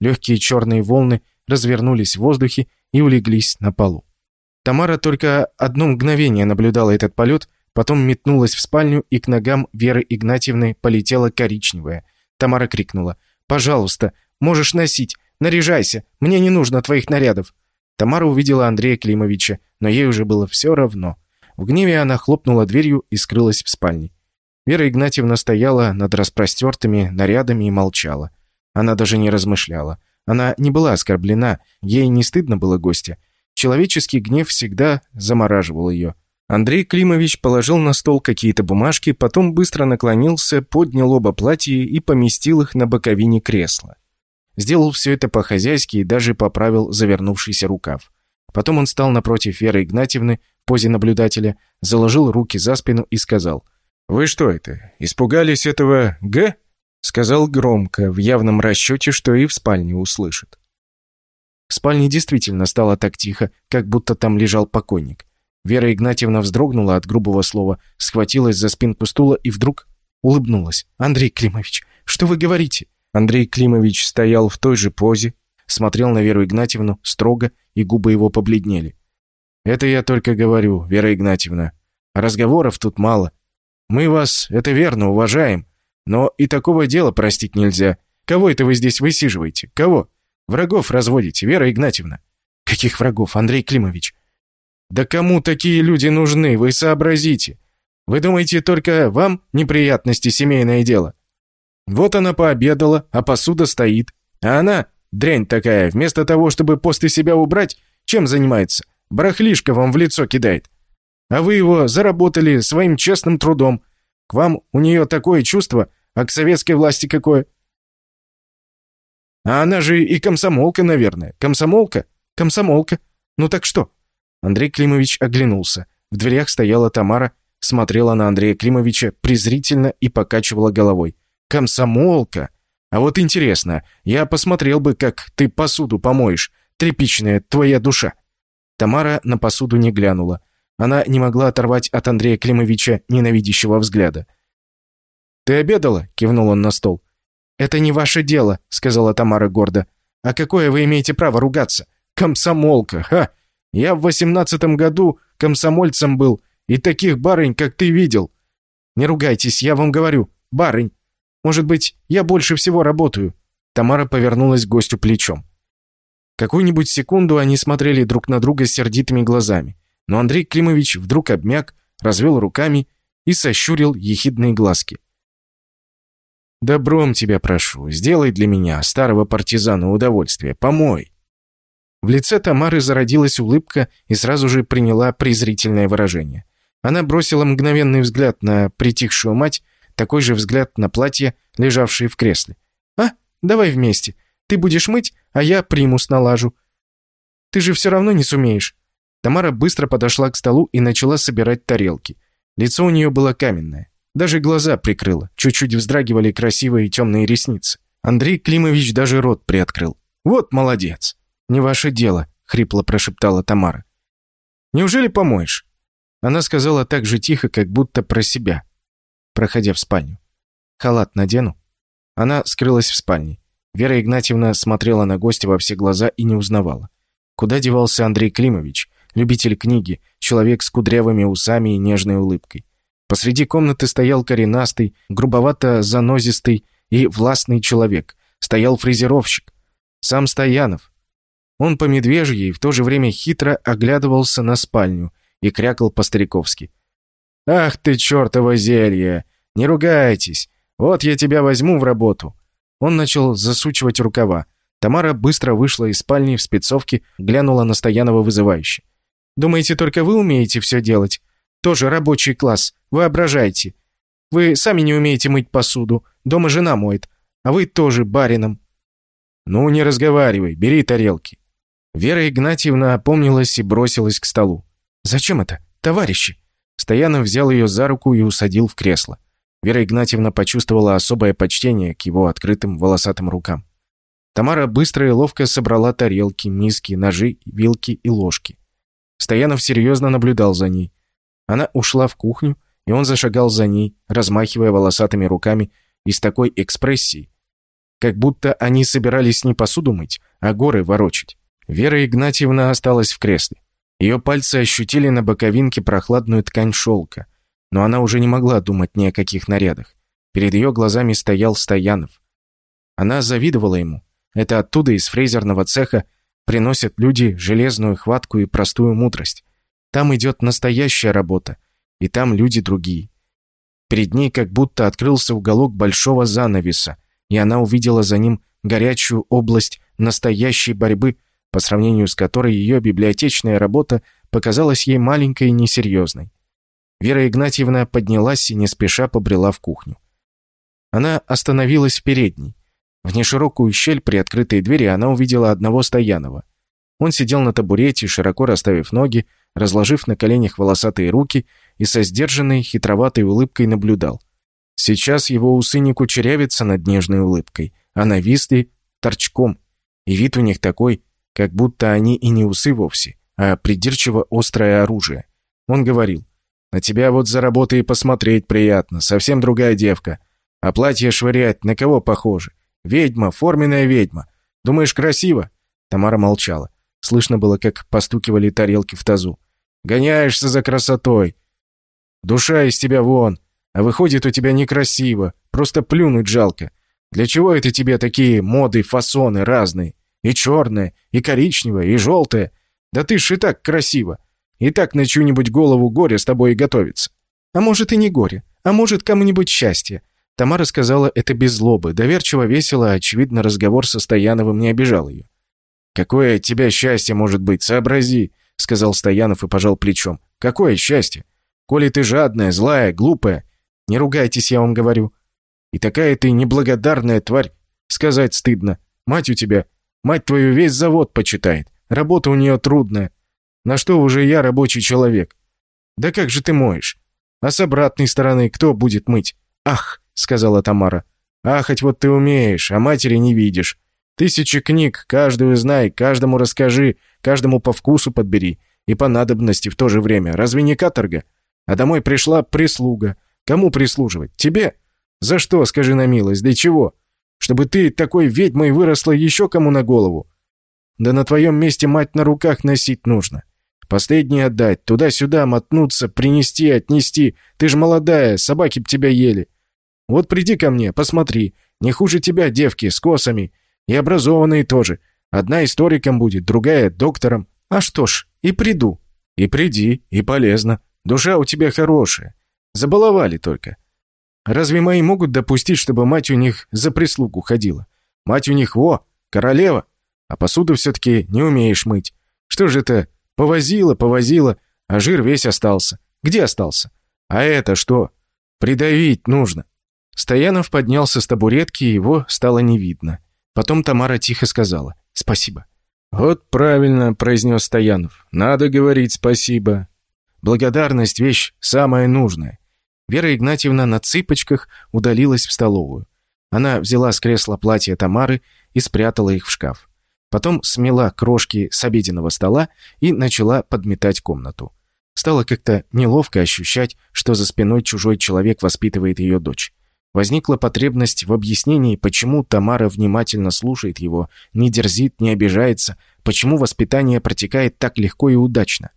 Легкие черные волны развернулись в воздухе и улеглись на полу. Тамара только одно мгновение наблюдала этот полет, потом метнулась в спальню, и к ногам Веры Игнатьевны полетела коричневая. Тамара крикнула «Пожалуйста, можешь носить, наряжайся, мне не нужно твоих нарядов». Тамара увидела Андрея Климовича, но ей уже было все равно. В гневе она хлопнула дверью и скрылась в спальне. Вера Игнатьевна стояла над распростертыми нарядами и молчала. Она даже не размышляла. Она не была оскорблена, ей не стыдно было гостя. Человеческий гнев всегда замораживал ее. Андрей Климович положил на стол какие-то бумажки, потом быстро наклонился, поднял оба платья и поместил их на боковине кресла. Сделал все это по-хозяйски и даже поправил завернувшийся рукав. Потом он стал напротив Веры Игнатьевны в позе наблюдателя, заложил руки за спину и сказал – «Вы что это, испугались этого Г?» Сказал громко, в явном расчете, что и в спальне услышит. В спальне действительно стало так тихо, как будто там лежал покойник. Вера Игнатьевна вздрогнула от грубого слова, схватилась за спинку стула и вдруг улыбнулась. «Андрей Климович, что вы говорите?» Андрей Климович стоял в той же позе, смотрел на Веру Игнатьевну строго, и губы его побледнели. «Это я только говорю, Вера Игнатьевна. Разговоров тут мало. Мы вас, это верно, уважаем. Но и такого дела простить нельзя. Кого это вы здесь высиживаете? Кого? Врагов разводите, Вера Игнатьевна. Каких врагов, Андрей Климович? Да кому такие люди нужны, вы сообразите. Вы думаете, только вам неприятности семейное дело? Вот она пообедала, а посуда стоит. А она, дрянь такая, вместо того, чтобы после себя убрать, чем занимается? Барахлишко вам в лицо кидает. А вы его заработали своим честным трудом. К вам у нее такое чувство, а к советской власти какое? А она же и комсомолка, наверное. Комсомолка? Комсомолка. Ну так что? Андрей Климович оглянулся. В дверях стояла Тамара, смотрела на Андрея Климовича презрительно и покачивала головой. Комсомолка? А вот интересно, я посмотрел бы, как ты посуду помоешь. Тряпичная твоя душа. Тамара на посуду не глянула. Она не могла оторвать от Андрея Климовича ненавидящего взгляда. «Ты обедала?» — кивнул он на стол. «Это не ваше дело», — сказала Тамара гордо. «А какое вы имеете право ругаться? Комсомолка, ха! Я в восемнадцатом году комсомольцем был, и таких барынь, как ты, видел. Не ругайтесь, я вам говорю, барынь. Может быть, я больше всего работаю». Тамара повернулась к гостю плечом. Какую-нибудь секунду они смотрели друг на друга сердитыми глазами. Но Андрей Климович вдруг обмяк, развел руками и сощурил ехидные глазки. Добром тебя прошу, сделай для меня, старого партизана, удовольствие, помой. В лице Тамары зародилась улыбка и сразу же приняла презрительное выражение. Она бросила мгновенный взгляд на притихшую мать, такой же взгляд на платье, лежавшее в кресле. «А, давай вместе. Ты будешь мыть, а я примус налажу. Ты же все равно не сумеешь». Тамара быстро подошла к столу и начала собирать тарелки. Лицо у нее было каменное. Даже глаза прикрыло, чуть-чуть вздрагивали красивые темные ресницы. Андрей Климович даже рот приоткрыл. «Вот молодец!» «Не ваше дело», — хрипло прошептала Тамара. «Неужели помоешь?» Она сказала так же тихо, как будто про себя, проходя в спальню. «Халат надену?» Она скрылась в спальне. Вера Игнатьевна смотрела на гостя во все глаза и не узнавала. Куда девался Андрей Климович, любитель книги, человек с кудрявыми усами и нежной улыбкой? Посреди комнаты стоял коренастый, грубовато-занозистый и властный человек. Стоял фрезеровщик. Сам Стоянов. Он по медвежьи и в то же время хитро оглядывался на спальню, и крякал по-стариковски. «Ах ты, чертово зелье! Не ругайтесь! Вот я тебя возьму в работу!» Он начал засучивать рукава. Тамара быстро вышла из спальни в спецовке, глянула на Стоянова вызывающе. «Думаете, только вы умеете все делать? Тоже рабочий класс, воображайте. Вы сами не умеете мыть посуду, дома жена моет, а вы тоже барином». «Ну, не разговаривай, бери тарелки». Вера Игнатьевна опомнилась и бросилась к столу. «Зачем это? Товарищи!» Стоянов взял ее за руку и усадил в кресло. Вера Игнатьевна почувствовала особое почтение к его открытым волосатым рукам. Тамара быстро и ловко собрала тарелки, миски, ножи, вилки и ложки. Стоянов серьезно наблюдал за ней. Она ушла в кухню, и он зашагал за ней, размахивая волосатыми руками и с такой экспрессией, как будто они собирались не посуду мыть, а горы ворочать. Вера Игнатьевна осталась в кресле. Ее пальцы ощутили на боковинке прохладную ткань шелка, но она уже не могла думать ни о каких нарядах. Перед ее глазами стоял Стоянов. Она завидовала ему. Это оттуда, из фрезерного цеха, приносят люди железную хватку и простую мудрость. Там идет настоящая работа, и там люди другие. Перед ней как будто открылся уголок большого занавеса, и она увидела за ним горячую область настоящей борьбы – по сравнению с которой ее библиотечная работа показалась ей маленькой и несерьезной. Вера Игнатьевна поднялась и не спеша побрела в кухню. Она остановилась в передней. В неширокую щель при открытой двери она увидела одного Стоянова. Он сидел на табурете, широко расставив ноги, разложив на коленях волосатые руки и со сдержанной, хитроватой улыбкой наблюдал. Сейчас его усы не кучерявятся над нежной улыбкой, а нависли торчком, и вид у них такой, как будто они и не усы вовсе, а придирчиво острое оружие. Он говорил, «На тебя вот за работой и посмотреть приятно, совсем другая девка. А платье швырять на кого похоже? Ведьма, форменная ведьма. Думаешь, красиво?» Тамара молчала. Слышно было, как постукивали тарелки в тазу. «Гоняешься за красотой. Душа из тебя вон. А выходит у тебя некрасиво. Просто плюнуть жалко. Для чего это тебе такие моды, фасоны разные? И черное, и коричневое, и желтое. Да ты ж и так красиво. И так на чью-нибудь голову горе с тобой и готовится. А может и не горе, а может кому-нибудь счастье. Тамара сказала это без злобы, доверчиво весело, очевидно, разговор со Стояновым не обижал ее. «Какое от тебя счастье может быть, сообрази», — сказал Стоянов и пожал плечом. «Какое счастье? Коли ты жадная, злая, глупая. Не ругайтесь, я вам говорю. И такая ты неблагодарная тварь. Сказать стыдно. Мать у тебя Мать твою весь завод почитает. Работа у нее трудная. На что уже я рабочий человек? Да как же ты моешь? А с обратной стороны кто будет мыть? Ах, сказала Тамара. Ахать вот ты умеешь, а матери не видишь. Тысячи книг, каждую знай, каждому расскажи, каждому по вкусу подбери. И по надобности в то же время. Разве не каторга? А домой пришла прислуга. Кому прислуживать? Тебе? За что, скажи на милость, для чего? Чтобы ты такой ведьмой выросла еще кому на голову. Да на твоем месте мать на руках носить нужно. Последнее отдать, туда-сюда мотнуться, принести, отнести. Ты ж молодая, собаки б тебя ели. Вот приди ко мне, посмотри. Не хуже тебя девки с косами. И образованные тоже. Одна историком будет, другая доктором. А что ж, и приду. И приди, и полезно. Душа у тебя хорошая. Забаловали только. Разве мои могут допустить, чтобы мать у них за прислугу ходила? Мать у них, во, королева, а посуду все-таки не умеешь мыть. Что же это, повозила, повозила, а жир весь остался. Где остался? А это что? Придавить нужно. Стоянов поднялся с табуретки, и его стало не видно. Потом Тамара тихо сказала «Спасибо». «Вот правильно», — произнес Стоянов. «Надо говорить спасибо. Благодарность — вещь самая нужная». Вера Игнатьевна на цыпочках удалилась в столовую. Она взяла с кресла платье Тамары и спрятала их в шкаф. Потом смела крошки с обеденного стола и начала подметать комнату. Стало как-то неловко ощущать, что за спиной чужой человек воспитывает ее дочь. Возникла потребность в объяснении, почему Тамара внимательно слушает его, не дерзит, не обижается, почему воспитание протекает так легко и удачно.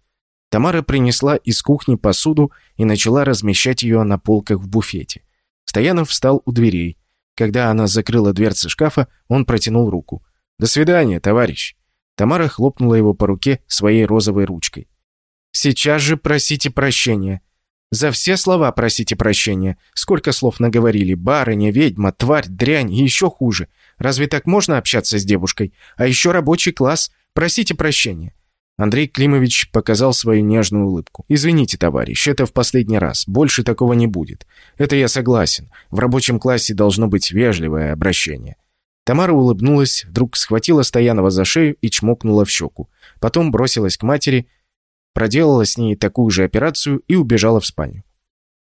Тамара принесла из кухни посуду и начала размещать ее на полках в буфете. Стоянов встал у дверей. Когда она закрыла дверцы шкафа, он протянул руку. «До свидания, товарищ!» Тамара хлопнула его по руке своей розовой ручкой. «Сейчас же просите прощения. За все слова просите прощения. Сколько слов наговорили. Барыня, ведьма, тварь, дрянь и еще хуже. Разве так можно общаться с девушкой? А еще рабочий класс. Просите прощения». Андрей Климович показал свою нежную улыбку. «Извините, товарищ, это в последний раз. Больше такого не будет. Это я согласен. В рабочем классе должно быть вежливое обращение». Тамара улыбнулась, вдруг схватила Стоянова за шею и чмокнула в щеку. Потом бросилась к матери, проделала с ней такую же операцию и убежала в спальню.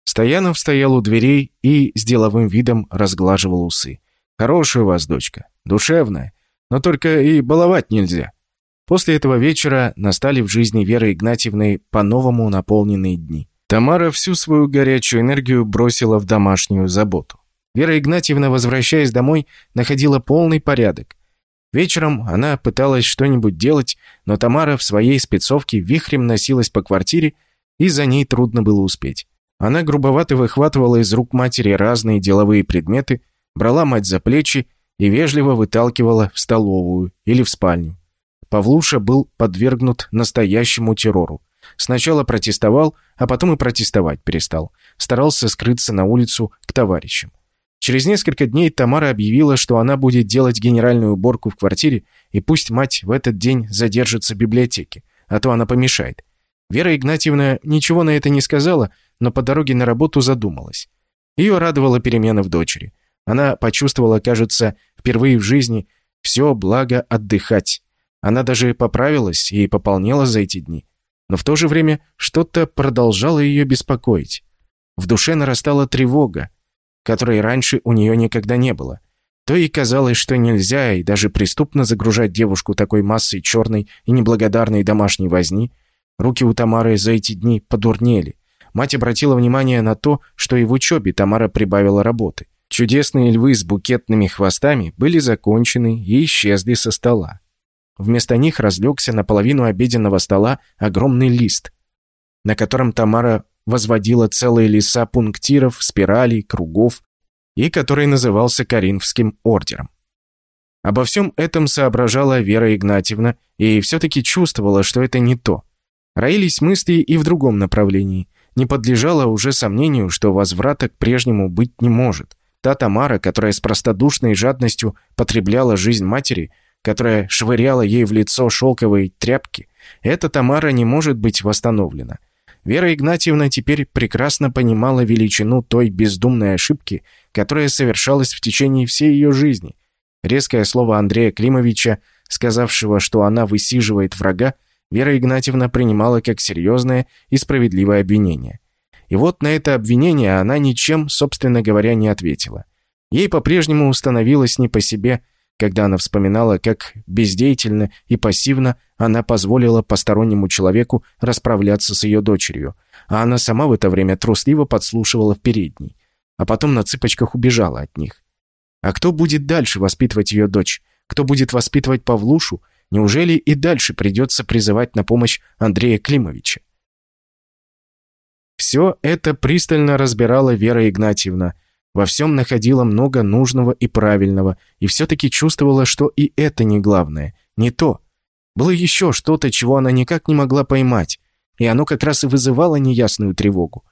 Стоянов стоял у дверей и с деловым видом разглаживал усы. «Хорошая у вас дочка, душевная, но только и баловать нельзя». После этого вечера настали в жизни Веры Игнатьевны по-новому наполненные дни. Тамара всю свою горячую энергию бросила в домашнюю заботу. Вера Игнатьевна, возвращаясь домой, находила полный порядок. Вечером она пыталась что-нибудь делать, но Тамара в своей спецовке вихрем носилась по квартире, и за ней трудно было успеть. Она грубовато выхватывала из рук матери разные деловые предметы, брала мать за плечи и вежливо выталкивала в столовую или в спальню. Павлуша был подвергнут настоящему террору. Сначала протестовал, а потом и протестовать перестал. Старался скрыться на улицу к товарищам. Через несколько дней Тамара объявила, что она будет делать генеральную уборку в квартире, и пусть мать в этот день задержится в библиотеке, а то она помешает. Вера Игнатьевна ничего на это не сказала, но по дороге на работу задумалась. Ее радовала перемена в дочери. Она почувствовала, кажется, впервые в жизни все благо отдыхать. Она даже поправилась и пополнела за эти дни. Но в то же время что-то продолжало ее беспокоить. В душе нарастала тревога, которой раньше у нее никогда не было. То и казалось, что нельзя и даже преступно загружать девушку такой массой черной и неблагодарной домашней возни. Руки у Тамары за эти дни подурнели. Мать обратила внимание на то, что и в учебе Тамара прибавила работы. Чудесные львы с букетными хвостами были закончены и исчезли со стола. Вместо них разлегся наполовину обеденного стола огромный лист, на котором Тамара возводила целые леса пунктиров, спиралей, кругов, и который назывался Каринфским ордером. Обо всем этом соображала Вера Игнатьевна и все-таки чувствовала, что это не то. Роились мысли и в другом направлении. Не подлежало уже сомнению, что возврата к прежнему быть не может. Та Тамара, которая с простодушной жадностью потребляла жизнь матери, которая швыряла ей в лицо шелковые тряпки, эта Тамара не может быть восстановлена. Вера Игнатьевна теперь прекрасно понимала величину той бездумной ошибки, которая совершалась в течение всей ее жизни. Резкое слово Андрея Климовича, сказавшего, что она высиживает врага, Вера Игнатьевна принимала как серьезное и справедливое обвинение. И вот на это обвинение она ничем, собственно говоря, не ответила. Ей по-прежнему установилось не по себе – когда она вспоминала, как бездеятельно и пассивно она позволила постороннему человеку расправляться с ее дочерью, а она сама в это время трусливо подслушивала в передней, а потом на цыпочках убежала от них. А кто будет дальше воспитывать ее дочь? Кто будет воспитывать Павлушу? Неужели и дальше придется призывать на помощь Андрея Климовича? Все это пристально разбирала Вера Игнатьевна – во всем находила много нужного и правильного, и все-таки чувствовала, что и это не главное, не то. Было еще что-то, чего она никак не могла поймать, и оно как раз и вызывало неясную тревогу.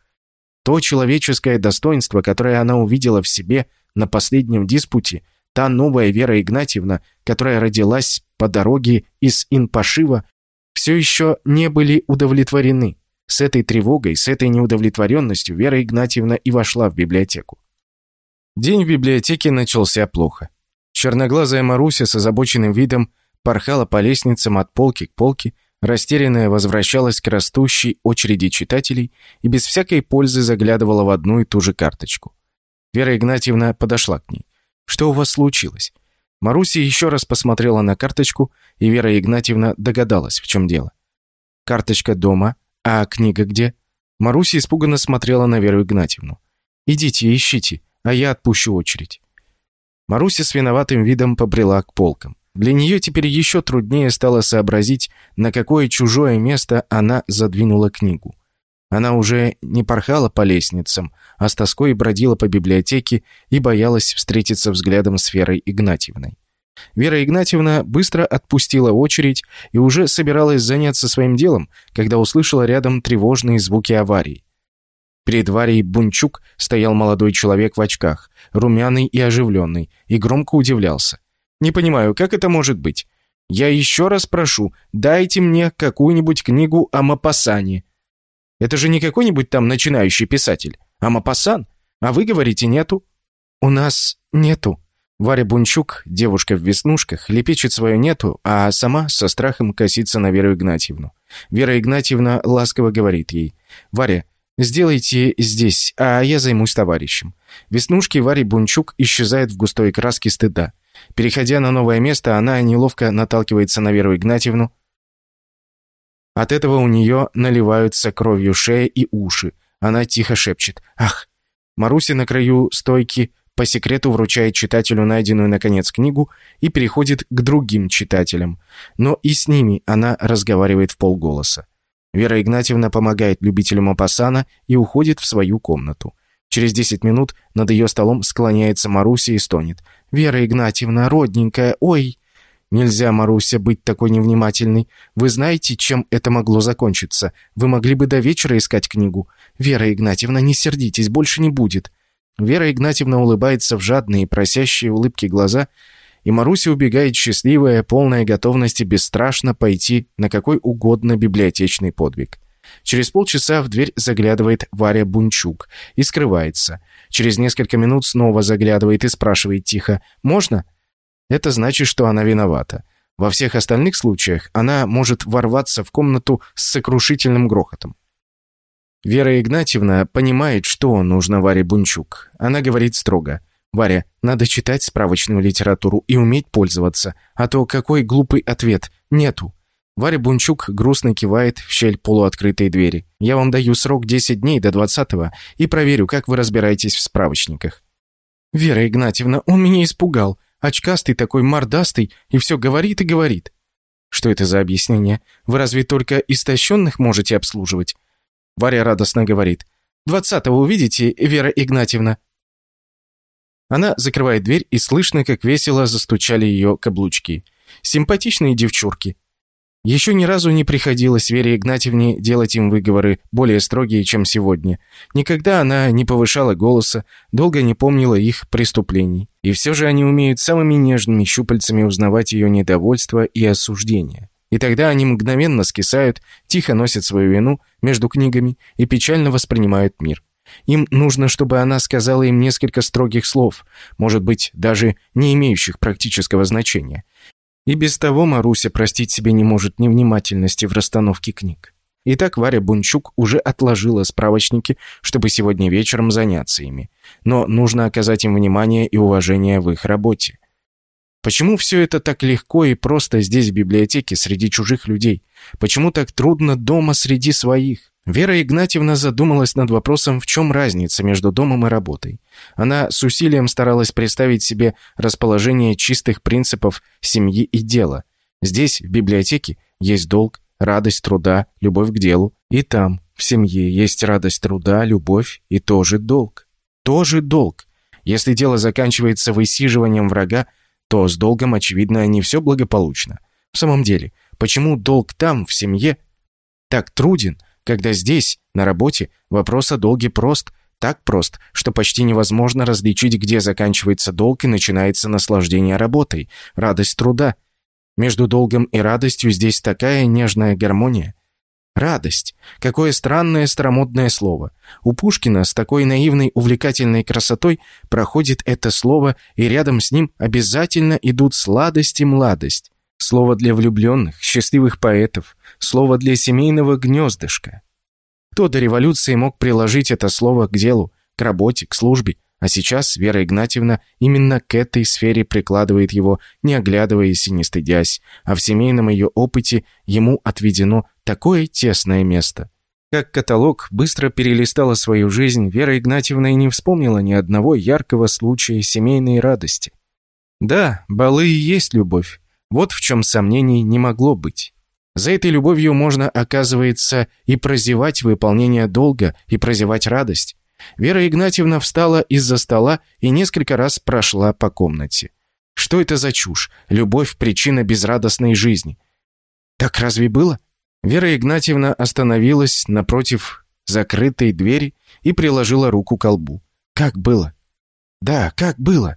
То человеческое достоинство, которое она увидела в себе на последнем диспуте, та новая Вера Игнатьевна, которая родилась по дороге из Инпашива, все еще не были удовлетворены. С этой тревогой, с этой неудовлетворенностью Вера Игнатьевна и вошла в библиотеку. День в библиотеке начался плохо. Черноглазая Маруся с озабоченным видом порхала по лестницам от полки к полке, растерянная возвращалась к растущей очереди читателей и без всякой пользы заглядывала в одну и ту же карточку. Вера Игнатьевна подошла к ней. «Что у вас случилось?» Маруся еще раз посмотрела на карточку, и Вера Игнатьевна догадалась, в чем дело. «Карточка дома, а книга где?» Маруся испуганно смотрела на Веру Игнатьевну. «Идите, ищите, а я отпущу очередь». Маруся с виноватым видом побрела к полкам. Для нее теперь еще труднее стало сообразить, на какое чужое место она задвинула книгу. Она уже не порхала по лестницам, а с тоской бродила по библиотеке и боялась встретиться взглядом с Верой Игнатьевной. Вера Игнатьевна быстро отпустила очередь и уже собиралась заняться своим делом, когда услышала рядом тревожные звуки аварии. Перед Варей Бунчук стоял молодой человек в очках, румяный и оживленный, и громко удивлялся. «Не понимаю, как это может быть? Я еще раз прошу, дайте мне какую-нибудь книгу о Мапасане. Это же не какой-нибудь там начинающий писатель, а Мапасан. А вы говорите, нету?» «У нас нету». Варя Бунчук, девушка в веснушках, лепечет свое «нету», а сама со страхом косится на Веру Игнатьевну. Вера Игнатьевна ласково говорит ей, «Варя, сделайте здесь, а я займусь товарищем». Веснушки Вари Бунчук исчезают в густой краске стыда. Переходя на новое место, она неловко наталкивается на Веру Игнатьевну, от этого у нее наливаются кровью шея и уши. Она тихо шепчет «Ах!». Маруся на краю стойки по секрету вручает читателю найденную, наконец, книгу и переходит к другим читателям. Но и с ними она разговаривает в полголоса. Вера Игнатьевна помогает любителю Мапасана и уходит в свою комнату. Через 10 минут над ее столом склоняется Маруся и стонет. «Вера Игнатьевна, родненькая, ой!» Нельзя, Маруся, быть такой невнимательной. Вы знаете, чем это могло закончиться? Вы могли бы до вечера искать книгу. Вера Игнатьевна, не сердитесь, больше не будет». Вера Игнатьевна улыбается в жадные, просящие улыбки глаза, и Маруся убегает счастливая, полная готовности бесстрашно пойти на какой угодно библиотечный подвиг. Через полчаса в дверь заглядывает Варя Бунчук и скрывается. Через несколько минут снова заглядывает и спрашивает тихо «Можно?» Это значит, что она виновата. Во всех остальных случаях она может ворваться в комнату с сокрушительным грохотом. Вера Игнатьевна понимает, что нужно Варе Бунчук. Она говорит строго. «Варя, надо читать справочную литературу и уметь пользоваться, а то какой глупый ответ? Нету». Варя Бунчук грустно кивает в щель полуоткрытой двери. «Я вам даю срок 10 дней до 20-го и проверю, как вы разбираетесь в справочниках». «Вера Игнатьевна, он меня испугал. Очкастый такой, мордастый, и все говорит и говорит. Что это за объяснение? Вы разве только истощенных можете обслуживать? Варя радостно говорит. «Двадцатого увидите, Вера Игнатьевна?» Она закрывает дверь, и слышно, как весело застучали ее каблучки. Симпатичные девчурки. Еще ни разу не приходилось Вере Игнатьевне делать им выговоры более строгие, чем сегодня. Никогда она не повышала голоса, долго не помнила их преступлений. И все же они умеют самыми нежными щупальцами узнавать ее недовольство и осуждение. И тогда они мгновенно скисают, тихо носят свою вину между книгами и печально воспринимают мир. Им нужно, чтобы она сказала им несколько строгих слов, может быть, даже не имеющих практического значения. И без того Маруся простить себе не может невнимательности в расстановке книг. Итак, Варя Бунчук уже отложила справочники, чтобы сегодня вечером заняться ими. Но нужно оказать им внимание и уважение в их работе. Почему все это так легко и просто здесь, в библиотеке, среди чужих людей? Почему так трудно дома среди своих? Вера Игнатьевна задумалась над вопросом, в чем разница между домом и работой. Она с усилием старалась представить себе расположение чистых принципов семьи и дела. Здесь, в библиотеке, есть долг, радость труда, любовь к делу. И там, в семье, есть радость труда, любовь и тоже долг. Тоже долг. Если дело заканчивается высиживанием врага, то с долгом, очевидно, не все благополучно. В самом деле, почему долг там, в семье, так труден, когда здесь, на работе, вопрос о долге прост, Так прост, что почти невозможно различить, где заканчивается долг и начинается наслаждение работой, радость труда. Между долгом и радостью здесь такая нежная гармония. Радость. Какое странное старомодное слово. У Пушкина с такой наивной увлекательной красотой проходит это слово, и рядом с ним обязательно идут сладость и младость. Слово для влюбленных, счастливых поэтов, слово для семейного гнездышка. Кто до революции мог приложить это слово к делу, к работе, к службе, а сейчас Вера Игнатьевна именно к этой сфере прикладывает его, не оглядываясь и не стыдясь, а в семейном ее опыте ему отведено такое тесное место. Как каталог быстро перелистала свою жизнь, Вера Игнатьевна и не вспомнила ни одного яркого случая семейной радости. Да, балы и есть любовь. Вот в чем сомнений не могло быть. За этой любовью можно, оказывается, и прозевать выполнение долга, и прозевать радость. Вера Игнатьевна встала из-за стола и несколько раз прошла по комнате. Что это за чушь? Любовь – причина безрадостной жизни. Так разве было? Вера Игнатьевна остановилась напротив закрытой двери и приложила руку к колбу. Как было? Да, как было?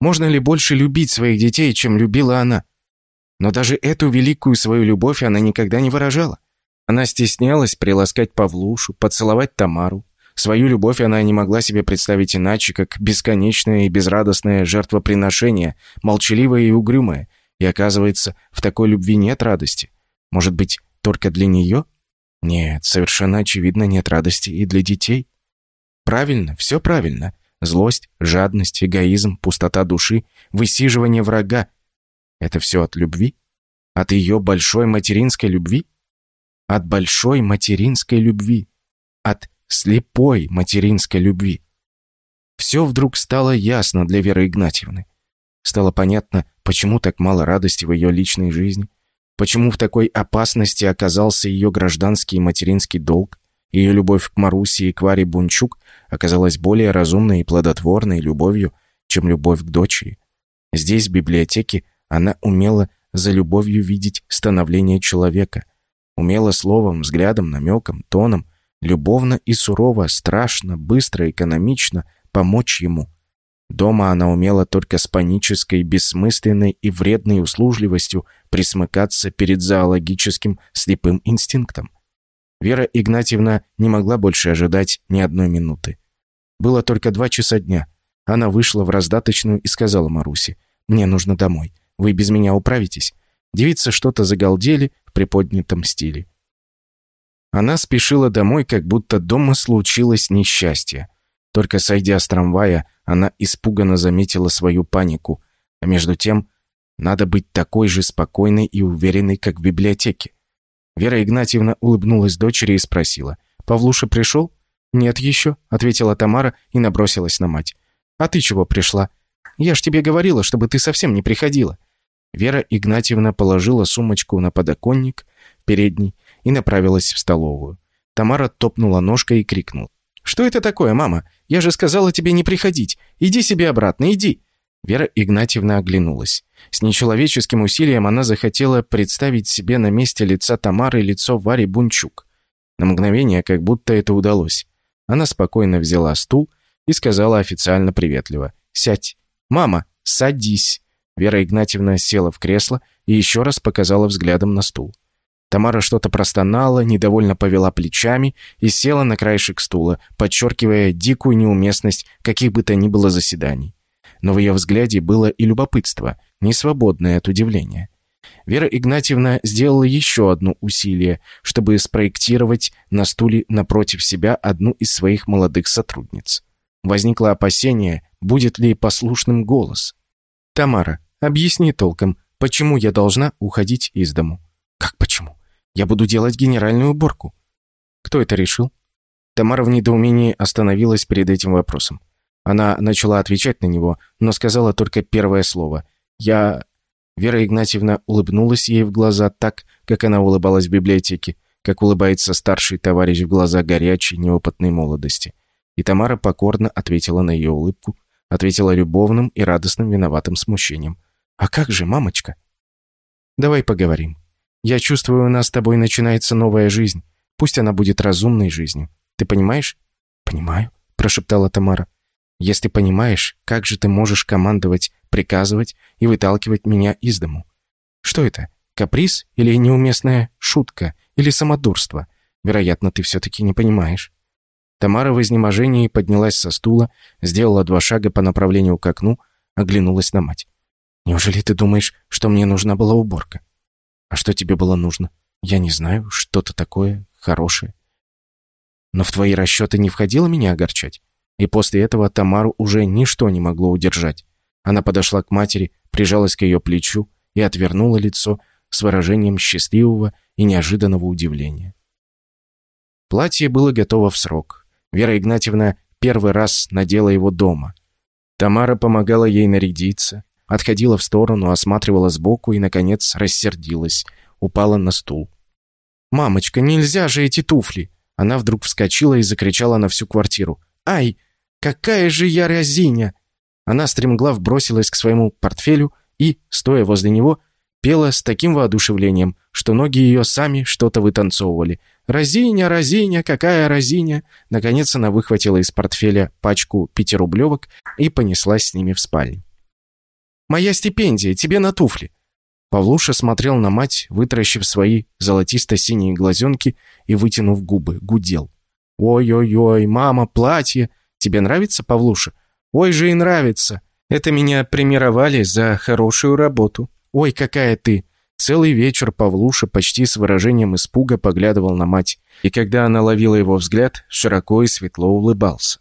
Можно ли больше любить своих детей, чем любила она? Но даже эту великую свою любовь она никогда не выражала. Она стеснялась приласкать Павлушу, поцеловать Тамару. Свою любовь она не могла себе представить иначе, как бесконечное и безрадостное жертвоприношение, молчаливое и угрюмое. И оказывается, в такой любви нет радости. Может быть, только для нее? Нет, совершенно очевидно, нет радости и для детей. Правильно, все правильно. Злость, жадность, эгоизм, пустота души, высиживание врага — это все от любви? От ее большой материнской любви? От большой материнской любви. От слепой материнской любви. Все вдруг стало ясно для Веры Игнатьевны. Стало понятно, почему так мало радости в ее личной жизни, почему в такой опасности оказался ее гражданский и материнский долг, ее любовь к Марусе и к Варе Бунчук оказалась более разумной и плодотворной любовью, чем любовь к дочери. Здесь, в библиотеке, она умела за любовью видеть становление человека, умела словом, взглядом, намеком, тоном любовно и сурово, страшно, быстро, экономично помочь ему. Дома она умела только с панической, бессмысленной и вредной услужливостью присмыкаться перед зоологическим слепым инстинктом. Вера Игнатьевна не могла больше ожидать ни одной минуты. Было только два часа дня. Она вышла в раздаточную и сказала Марусе, «Мне нужно домой. Вы без меня управитесь». Девицы что-то загалдели в приподнятом стиле. Она спешила домой, как будто дома случилось несчастье. Только сойдя с трамвая, она испуганно заметила свою панику. А между тем, надо быть такой же спокойной и уверенной, как в библиотеке. Вера Игнатьевна улыбнулась дочери и спросила. «Павлуша пришел?» «Нет еще», — ответила Тамара и набросилась на мать. «А ты чего пришла? Я ж тебе говорила, чтобы ты совсем не приходила». Вера Игнатьевна положила сумочку на подоконник передний и направилась в столовую. Тамара топнула ножкой и крикнула. «Что это такое, мама? Я же сказала тебе не приходить. Иди себе обратно, иди!» Вера Игнатьевна оглянулась. С нечеловеческим усилием она захотела представить себе на месте лица Тамары лицо Вари Бунчук. На мгновение, как будто это удалось. Она спокойно взяла стул и сказала официально приветливо. «Сядь. Мама, садись!» Вера Игнатьевна села в кресло и еще раз показала взглядом на стул. Тамара что-то простонала, недовольно повела плечами и села на краешек стула, подчеркивая дикую неуместность каких бы то ни было заседаний. Но в ее взгляде было и любопытство, не свободное от удивления. Вера Игнатьевна сделала еще одно усилие, чтобы спроектировать на стуле напротив себя одну из своих молодых сотрудниц. Возникло опасение, будет ли послушным голос. «Тамара, объясни толком, почему я должна уходить из дому?» «Как почему?» Я буду делать генеральную уборку». «Кто это решил?» Тамара в недоумении остановилась перед этим вопросом. Она начала отвечать на него, но сказала только первое слово. «Я...» Вера Игнатьевна улыбнулась ей в глаза так, как она улыбалась в библиотеке, как улыбается старший товарищ в глаза горячей, неопытной молодости. И Тамара покорно ответила на ее улыбку, ответила любовным и радостным виноватым смущением. «А как же, мамочка?» «Давай поговорим. Я чувствую, у нас с тобой начинается новая жизнь. Пусть она будет разумной жизнью. Ты понимаешь? Понимаю, прошептала Тамара. «Если понимаешь, как же ты можешь командовать, приказывать и выталкивать меня из дому? Что это? Каприз или неуместная шутка или самодурство? Вероятно, ты все-таки не понимаешь». Тамара в изнеможении поднялась со стула, сделала два шага по направлению к окну, оглянулась на мать. «Неужели ты думаешь, что мне нужна была уборка?» «А что тебе было нужно?» «Я не знаю, что-то такое хорошее». «Но в твои расчеты не входило меня огорчать?» И после этого Тамару уже ничто не могло удержать. Она подошла к матери, прижалась к ее плечу и отвернула лицо с выражением счастливого и неожиданного удивления. Платье было готово в срок. Вера Игнатьевна первый раз надела его дома. Тамара помогала ей нарядиться, отходила в сторону, осматривала сбоку и, наконец, рассердилась, упала на стул. «Мамочка, нельзя же эти туфли!» Она вдруг вскочила и закричала на всю квартиру. «Ай, какая же я разиня!» Она стремглав бросилась к своему портфелю и, стоя возле него, пела с таким воодушевлением, что ноги ее сами что-то вытанцовывали. «Разиня, разиня, какая разиня!» Наконец она выхватила из портфеля пачку пятирублевок и понеслась с ними в спальню. «Моя стипендия, тебе на туфли!» Павлуша смотрел на мать, вытаращив свои золотисто-синие глазенки и вытянув губы, гудел. «Ой-ой-ой, мама, платье! Тебе нравится, Павлуша? Ой же и нравится! Это меня премировали за хорошую работу. Ой, какая ты!» Целый вечер Павлуша почти с выражением испуга поглядывал на мать, и когда она ловила его взгляд, широко и светло улыбался.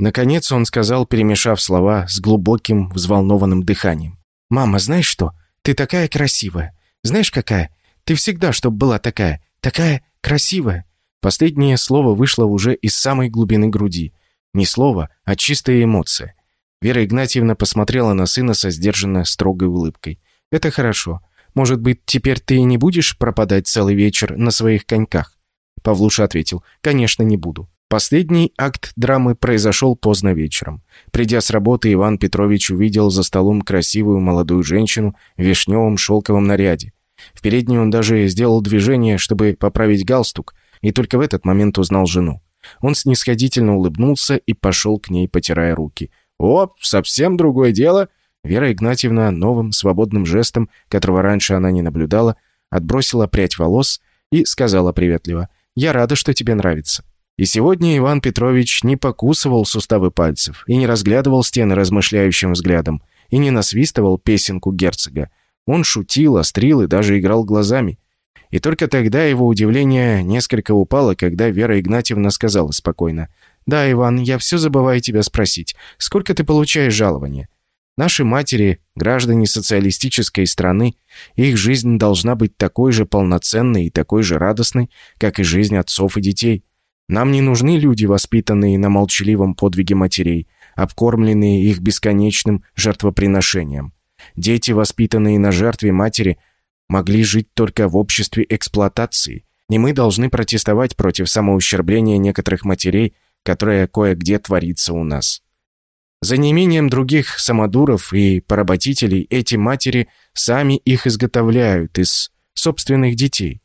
Наконец он сказал, перемешав слова с глубоким, взволнованным дыханием. «Мама, знаешь что? Ты такая красивая. Знаешь, какая? Ты всегда, чтоб была такая. Такая красивая». Последнее слово вышло уже из самой глубины груди. Не слово, а чистая эмоция. Вера Игнатьевна посмотрела на сына со сдержанно строгой улыбкой. «Это хорошо. Может быть, теперь ты и не будешь пропадать целый вечер на своих коньках?» Павлуша ответил, «Конечно, не буду». Последний акт драмы произошел поздно вечером. Придя с работы, Иван Петрович увидел за столом красивую молодую женщину в вишневом шелковом наряде. В передней он даже сделал движение, чтобы поправить галстук, и только в этот момент узнал жену. Он снисходительно улыбнулся и пошел к ней, потирая руки. «О, совсем другое дело!» Вера Игнатьевна новым свободным жестом, которого раньше она не наблюдала, отбросила прядь волос и сказала приветливо, «Я рада, что тебе нравится». И сегодня Иван Петрович не покусывал суставы пальцев и не разглядывал стены размышляющим взглядом и не насвистывал песенку герцога. Он шутил, острил и даже играл глазами. И только тогда его удивление несколько упало, когда Вера Игнатьевна сказала спокойно, «Да, Иван, я все забываю тебя спросить. Сколько ты получаешь жалования?» Наши матери, граждане социалистической страны, их жизнь должна быть такой же полноценной и такой же радостной, как и жизнь отцов и детей. Нам не нужны люди, воспитанные на молчаливом подвиге матерей, обкормленные их бесконечным жертвоприношением. Дети, воспитанные на жертве матери, могли жить только в обществе эксплуатации, и мы должны протестовать против самоущербления некоторых матерей, которое кое-где творится у нас. За неимением других самодуров и поработителей эти матери сами их изготовляют из собственных детей.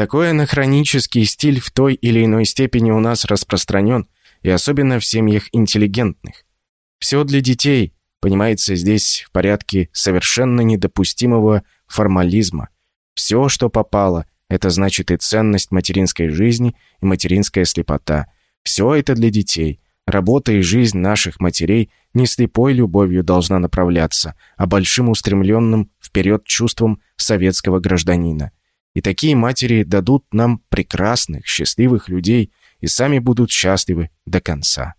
Такой анахронический стиль в той или иной степени у нас распространен, и особенно в семьях интеллигентных. Все для детей, понимается здесь в порядке совершенно недопустимого формализма. Все, что попало, это значит и ценность материнской жизни, и материнская слепота. Все это для детей – Работа и жизнь наших матерей не слепой любовью должна направляться, а большим устремленным вперед чувством советского гражданина. И такие матери дадут нам прекрасных, счастливых людей и сами будут счастливы до конца.